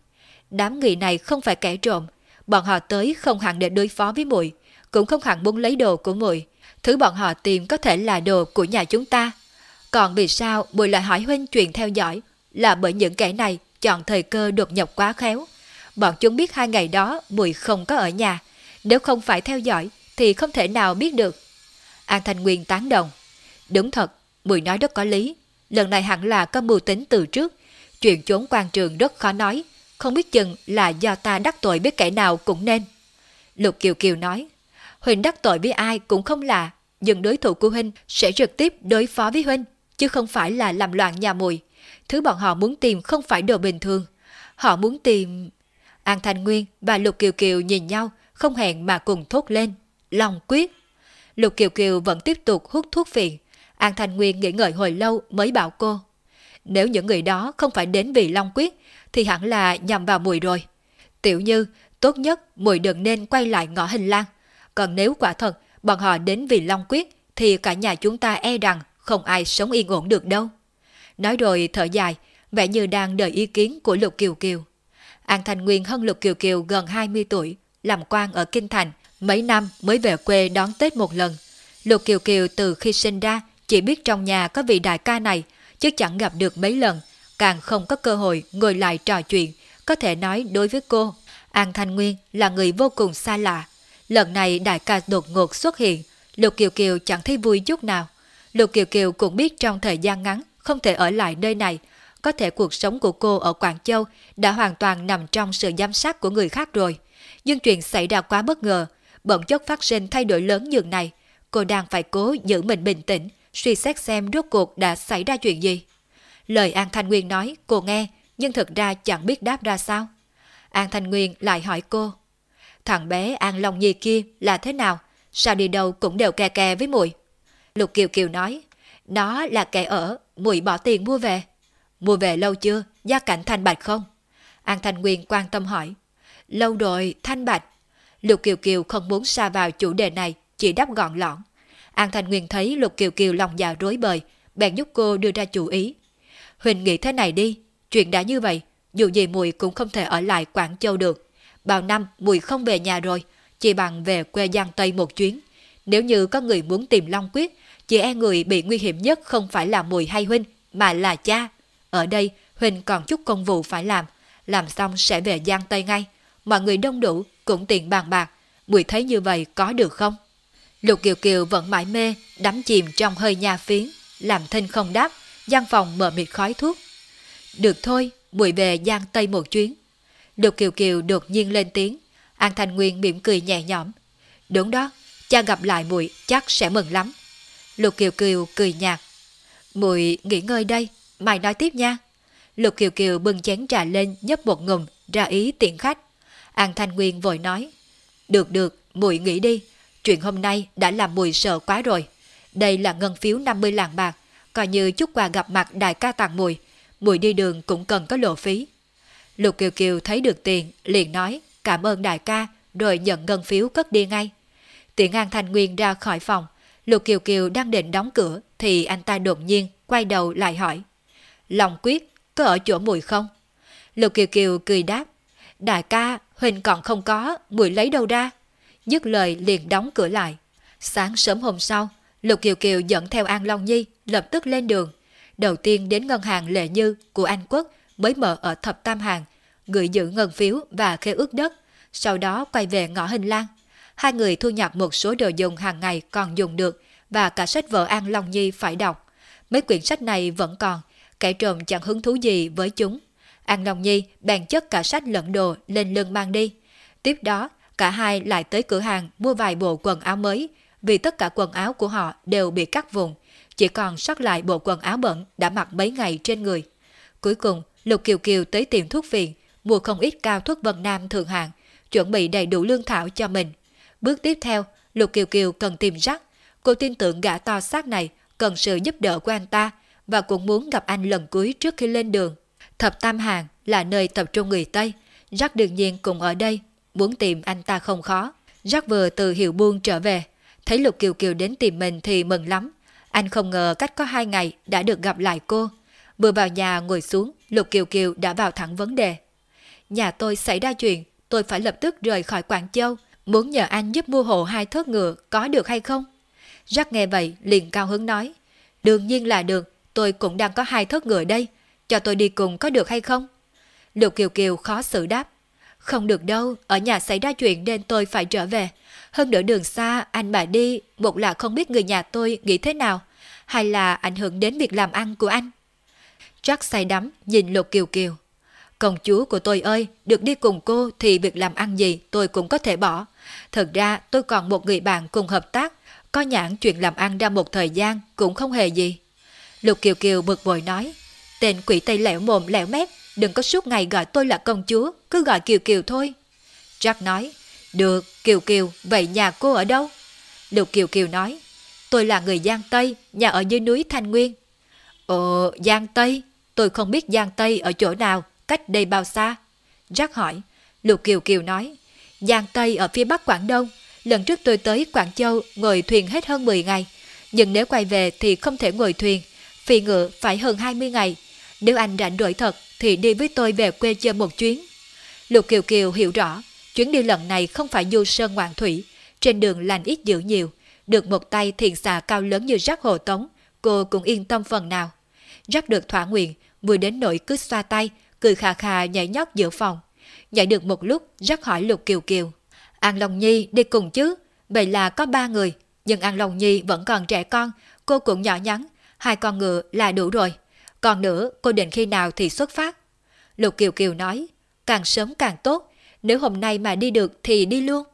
đám người này không phải kẻ trộm, bọn họ tới không hẳn để đối phó với muội, cũng không hẳn muốn lấy đồ của muội. Thứ bọn họ tìm có thể là đồ của nhà chúng ta. Còn vì sao muội lại hỏi huynh chuyện theo dõi là bởi những kẻ này chọn thời cơ đột nhập quá khéo. Bọn chúng biết hai ngày đó muội không có ở nhà, nếu không phải theo dõi thì không thể nào biết được. An Thanh Nguyên tán đồng. Đúng thật, mùi nói rất có lý. Lần này hẳn là có mưu tính từ trước. Chuyện trốn quan trường rất khó nói, không biết chừng là do ta đắc tội với kẻ nào cũng nên. Lục Kiều Kiều nói, Huynh đắc tội với ai cũng không lạ, nhưng đối thủ của Huynh sẽ trực tiếp đối phó với Huynh, chứ không phải là làm loạn nhà mùi. Thứ bọn họ muốn tìm không phải đồ bình thường. Họ muốn tìm... An Thành Nguyên và Lục Kiều Kiều nhìn nhau, không hẹn mà cùng thốt lên. Long quyết. Lục Kiều Kiều vẫn tiếp tục hút thuốc phiện. An Thanh Nguyên nghĩ ngợi hồi lâu mới bảo cô. Nếu những người đó không phải đến vì Long Quyết, thì hẳn là nhằm vào mùi rồi. Tiểu Như, tốt nhất mùi đừng nên quay lại ngõ hình lang. Còn nếu quả thật bọn họ đến vì Long Quyết, thì cả nhà chúng ta e rằng không ai sống yên ổn được đâu. Nói rồi thở dài, vẻ như đang đợi ý kiến của Lục Kiều Kiều. An Thành Nguyên hơn Lục Kiều Kiều gần 20 tuổi, làm quan ở Kinh Thành, mấy năm mới về quê đón Tết một lần. Lục Kiều Kiều từ khi sinh ra chỉ biết trong nhà có vị đại ca này, chứ chẳng gặp được mấy lần, càng không có cơ hội ngồi lại trò chuyện, có thể nói đối với cô. An Thanh Nguyên là người vô cùng xa lạ. Lần này đại ca đột ngột xuất hiện, Lục Kiều Kiều chẳng thấy vui chút nào. Lục Kiều Kiều cũng biết trong thời gian ngắn không thể ở lại nơi này, có thể cuộc sống của cô ở Quảng Châu đã hoàn toàn nằm trong sự giám sát của người khác rồi. Nhưng chuyện xảy ra quá bất ngờ, bỗng chốc phát sinh thay đổi lớn như này, cô đang phải cố giữ mình bình tĩnh, suy xét xem rốt cuộc đã xảy ra chuyện gì. Lời An Thanh Nguyên nói cô nghe, nhưng thực ra chẳng biết đáp ra sao. An Thanh Nguyên lại hỏi cô, thằng bé An Long Nhi kia là thế nào, sao đi đâu cũng đều kè kè với muội Lục Kiều Kiều nói, nó là kẻ ở, muội bỏ tiền mua về. Mua về lâu chưa, gia cảnh thanh bạch không? An Thanh Nguyên quan tâm hỏi, lâu rồi, thanh bạch. Lục Kiều Kiều không muốn xa vào chủ đề này, chỉ đáp gọn lõn. An Thanh Nguyên thấy Lục Kiều Kiều lòng dạ rối bời, bèn giúp cô đưa ra chủ ý. Huỳnh nghĩ thế này đi, chuyện đã như vậy, dù gì mùi cũng không thể ở lại Quảng Châu được. Bao năm mùi không về nhà rồi, chỉ bằng về quê Giang Tây một chuyến. Nếu như có người muốn tìm Long Quyết, chỉ e người bị nguy hiểm nhất không phải là mùi hay Huynh, mà là cha. Ở đây, Huỳnh còn chút công vụ phải làm, làm xong sẽ về Giang Tây ngay. Mọi người đông đủ, cũng tiện bàn bạc. Mùi thấy như vậy có được không? Lục Kiều Kiều vẫn mãi mê, đắm chìm trong hơi nha phiến, làm thinh không đáp, gian phòng mở mịt khói thuốc. Được thôi, muội về Giang Tây một chuyến. Lục Kiều Kiều đột nhiên lên tiếng, An Thành Nguyên mỉm cười nhẹ nhõm. Đúng đó, cha gặp lại muội chắc sẽ mừng lắm. Lục Kiều Kiều cười nhạt. Muội nghỉ ngơi đây, mày nói tiếp nha. Lục Kiều Kiều bưng chén trà lên nhấp một ngụm, ra ý tiện khách. An Thanh Nguyên vội nói. Được được, muội nghĩ đi. Chuyện hôm nay đã làm mùi sợ quá rồi. Đây là ngân phiếu 50 lạng bạc, coi như chút quà gặp mặt đại ca tặng mùi. Mùi đi đường cũng cần có lộ phí. Lục Kiều Kiều thấy được tiền, liền nói cảm ơn đại ca, rồi nhận ngân phiếu cất đi ngay. Tiễn An Thanh Nguyên ra khỏi phòng, Lục Kiều Kiều đang định đóng cửa thì anh ta đột nhiên quay đầu lại hỏi. Lòng quyết, có ở chỗ mùi không? Lục Kiều Kiều cười đáp. Đại ca, Huỳnh còn không có, mùi lấy đâu ra? Dứt lời liền đóng cửa lại. Sáng sớm hôm sau, Lục Kiều Kiều dẫn theo An Long Nhi lập tức lên đường. Đầu tiên đến ngân hàng Lệ Như của Anh Quốc mới mở ở Thập Tam Hàng, gửi giữ ngân phiếu và khế ước đất, sau đó quay về ngõ hình lang. Hai người thu nhập một số đồ dùng hàng ngày còn dùng được và cả sách vở An Long Nhi phải đọc. Mấy quyển sách này vẫn còn, kẻ trộm chẳng hứng thú gì với chúng. An Long Nhi bèn chất cả sách lẫn đồ lên lưng mang đi. Tiếp đó, cả hai lại tới cửa hàng mua vài bộ quần áo mới, vì tất cả quần áo của họ đều bị cắt vùng, chỉ còn sót lại bộ quần áo bẩn đã mặc mấy ngày trên người. Cuối cùng, Lục Kiều Kiều tới tiệm thuốc viện, mua không ít cao thuốc Vân Nam thượng hạng, chuẩn bị đầy đủ lương thảo cho mình. Bước tiếp theo, Lục Kiều Kiều cần tìm rắc. Cô tin tưởng gã to xác này cần sự giúp đỡ của anh ta và cũng muốn gặp anh lần cuối trước khi lên đường. Thập Tam Hàng là nơi tập trung người Tây. Jack đương nhiên cũng ở đây, muốn tìm anh ta không khó. Jack vừa từ hiệu buôn trở về, thấy Lục Kiều Kiều đến tìm mình thì mừng lắm. Anh không ngờ cách có hai ngày đã được gặp lại cô. Vừa vào nhà ngồi xuống, Lục Kiều Kiều đã vào thẳng vấn đề. Nhà tôi xảy ra chuyện, tôi phải lập tức rời khỏi Quảng Châu, muốn nhờ anh giúp mua hộ hai thớt ngựa có được hay không? Jack nghe vậy liền cao hứng nói, đương nhiên là được, tôi cũng đang có hai thớt ngựa đây, cho tôi đi cùng có được hay không? Lục Kiều Kiều khó xử đáp, không được đâu, ở nhà xảy ra chuyện nên tôi phải trở về. Hơn nữa đường xa, anh mà đi, một là không biết người nhà tôi nghĩ thế nào, hay là ảnh hưởng đến việc làm ăn của anh. Jack say đắm nhìn Lục Kiều Kiều. Công chúa của tôi ơi, được đi cùng cô thì việc làm ăn gì tôi cũng có thể bỏ. Thật ra tôi còn một người bạn cùng hợp tác, có nhãn chuyện làm ăn ra một thời gian cũng không hề gì. Lục Kiều Kiều bực bội nói, tên quỷ tây lẻo mồm lẻo mép, đừng có suốt ngày gọi tôi là công chúa, cứ gọi Kiều Kiều thôi. Jack nói, được, Kiều Kiều, vậy nhà cô ở đâu? Lục Kiều Kiều nói, tôi là người Giang Tây, nhà ở dưới núi Thanh Nguyên. Ồ, Giang Tây, tôi không biết Giang Tây ở chỗ nào, cách đây bao xa? Jack hỏi, Lục Kiều Kiều nói, Giang Tây ở phía bắc Quảng Đông, lần trước tôi tới Quảng Châu ngồi thuyền hết hơn 10 ngày, nhưng nếu quay về thì không thể ngồi thuyền, phi ngựa phải hơn 20 ngày. Nếu anh rảnh rỗi thật thì đi với tôi về quê chơi một chuyến. Lục Kiều Kiều hiểu rõ, chuyến đi lần này không phải du sơn ngoạn thủy, trên đường lành ít dữ nhiều, được một tay thiền xà cao lớn như rác hồ tống, cô cũng yên tâm phần nào. Rác được thỏa nguyện, vừa đến nỗi cứ xoa tay, cười khà khà nhảy nhót giữa phòng. Nhảy được một lúc, rắc hỏi Lục Kiều Kiều. An Long Nhi đi cùng chứ, vậy là có ba người, nhưng An Long Nhi vẫn còn trẻ con, cô cũng nhỏ nhắn, hai con ngựa là đủ rồi. Còn nữa, cô định khi nào thì xuất phát? Lục Kiều Kiều nói, càng sớm càng tốt, nếu hôm nay mà đi được thì đi luôn.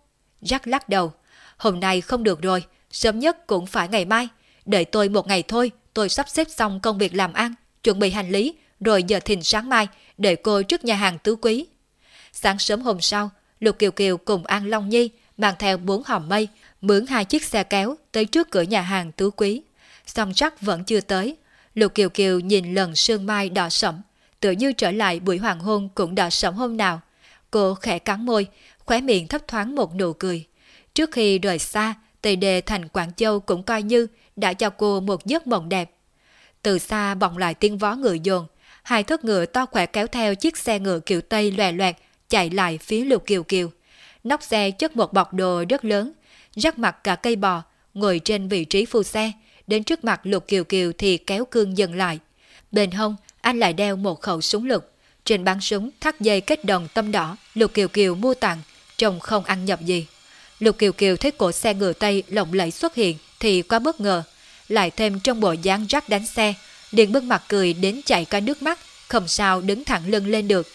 Rắc lắc đầu, hôm nay không được rồi, sớm nhất cũng phải ngày mai. Đợi tôi một ngày thôi, tôi sắp xếp xong công việc làm ăn, chuẩn bị hành lý, rồi giờ thìn sáng mai, đợi cô trước nhà hàng tứ quý. Sáng sớm hôm sau, Lục Kiều Kiều cùng An Long Nhi mang theo bốn hòm mây, mướn hai chiếc xe kéo tới trước cửa nhà hàng tứ quý. song chắc vẫn chưa tới. Lục Kiều Kiều nhìn lần sương mai đỏ sẫm, tự như trở lại buổi hoàng hôn cũng đỏ sẫm hôm nào. Cô khẽ cắn môi, khóe miệng thấp thoáng một nụ cười. Trước khi rời xa, Tây Đề thành Quảng Châu cũng coi như đã cho cô một giấc mộng đẹp. Từ xa vọng lại tiếng vó ngựa dồn, hai thất ngựa to khỏe kéo theo chiếc xe ngựa kiểu Tây loè loẹt chạy lại phía Lục Kiều Kiều. Nóc xe chất một bọc đồ rất lớn, rắc mặt cả cây bò, ngồi trên vị trí phu xe, đến trước mặt Lục Kiều Kiều thì kéo cương dừng lại. Bên hông, anh lại đeo một khẩu súng lục. Trên bắn súng thắt dây kết đồng tâm đỏ, Lục Kiều Kiều mua tặng, trông không ăn nhập gì. Lục Kiều Kiều thấy cổ xe ngựa Tây lộng lẫy xuất hiện thì quá bất ngờ. Lại thêm trong bộ dáng rắc đánh xe, liền bưng mặt cười đến chạy cả nước mắt, không sao đứng thẳng lưng lên được.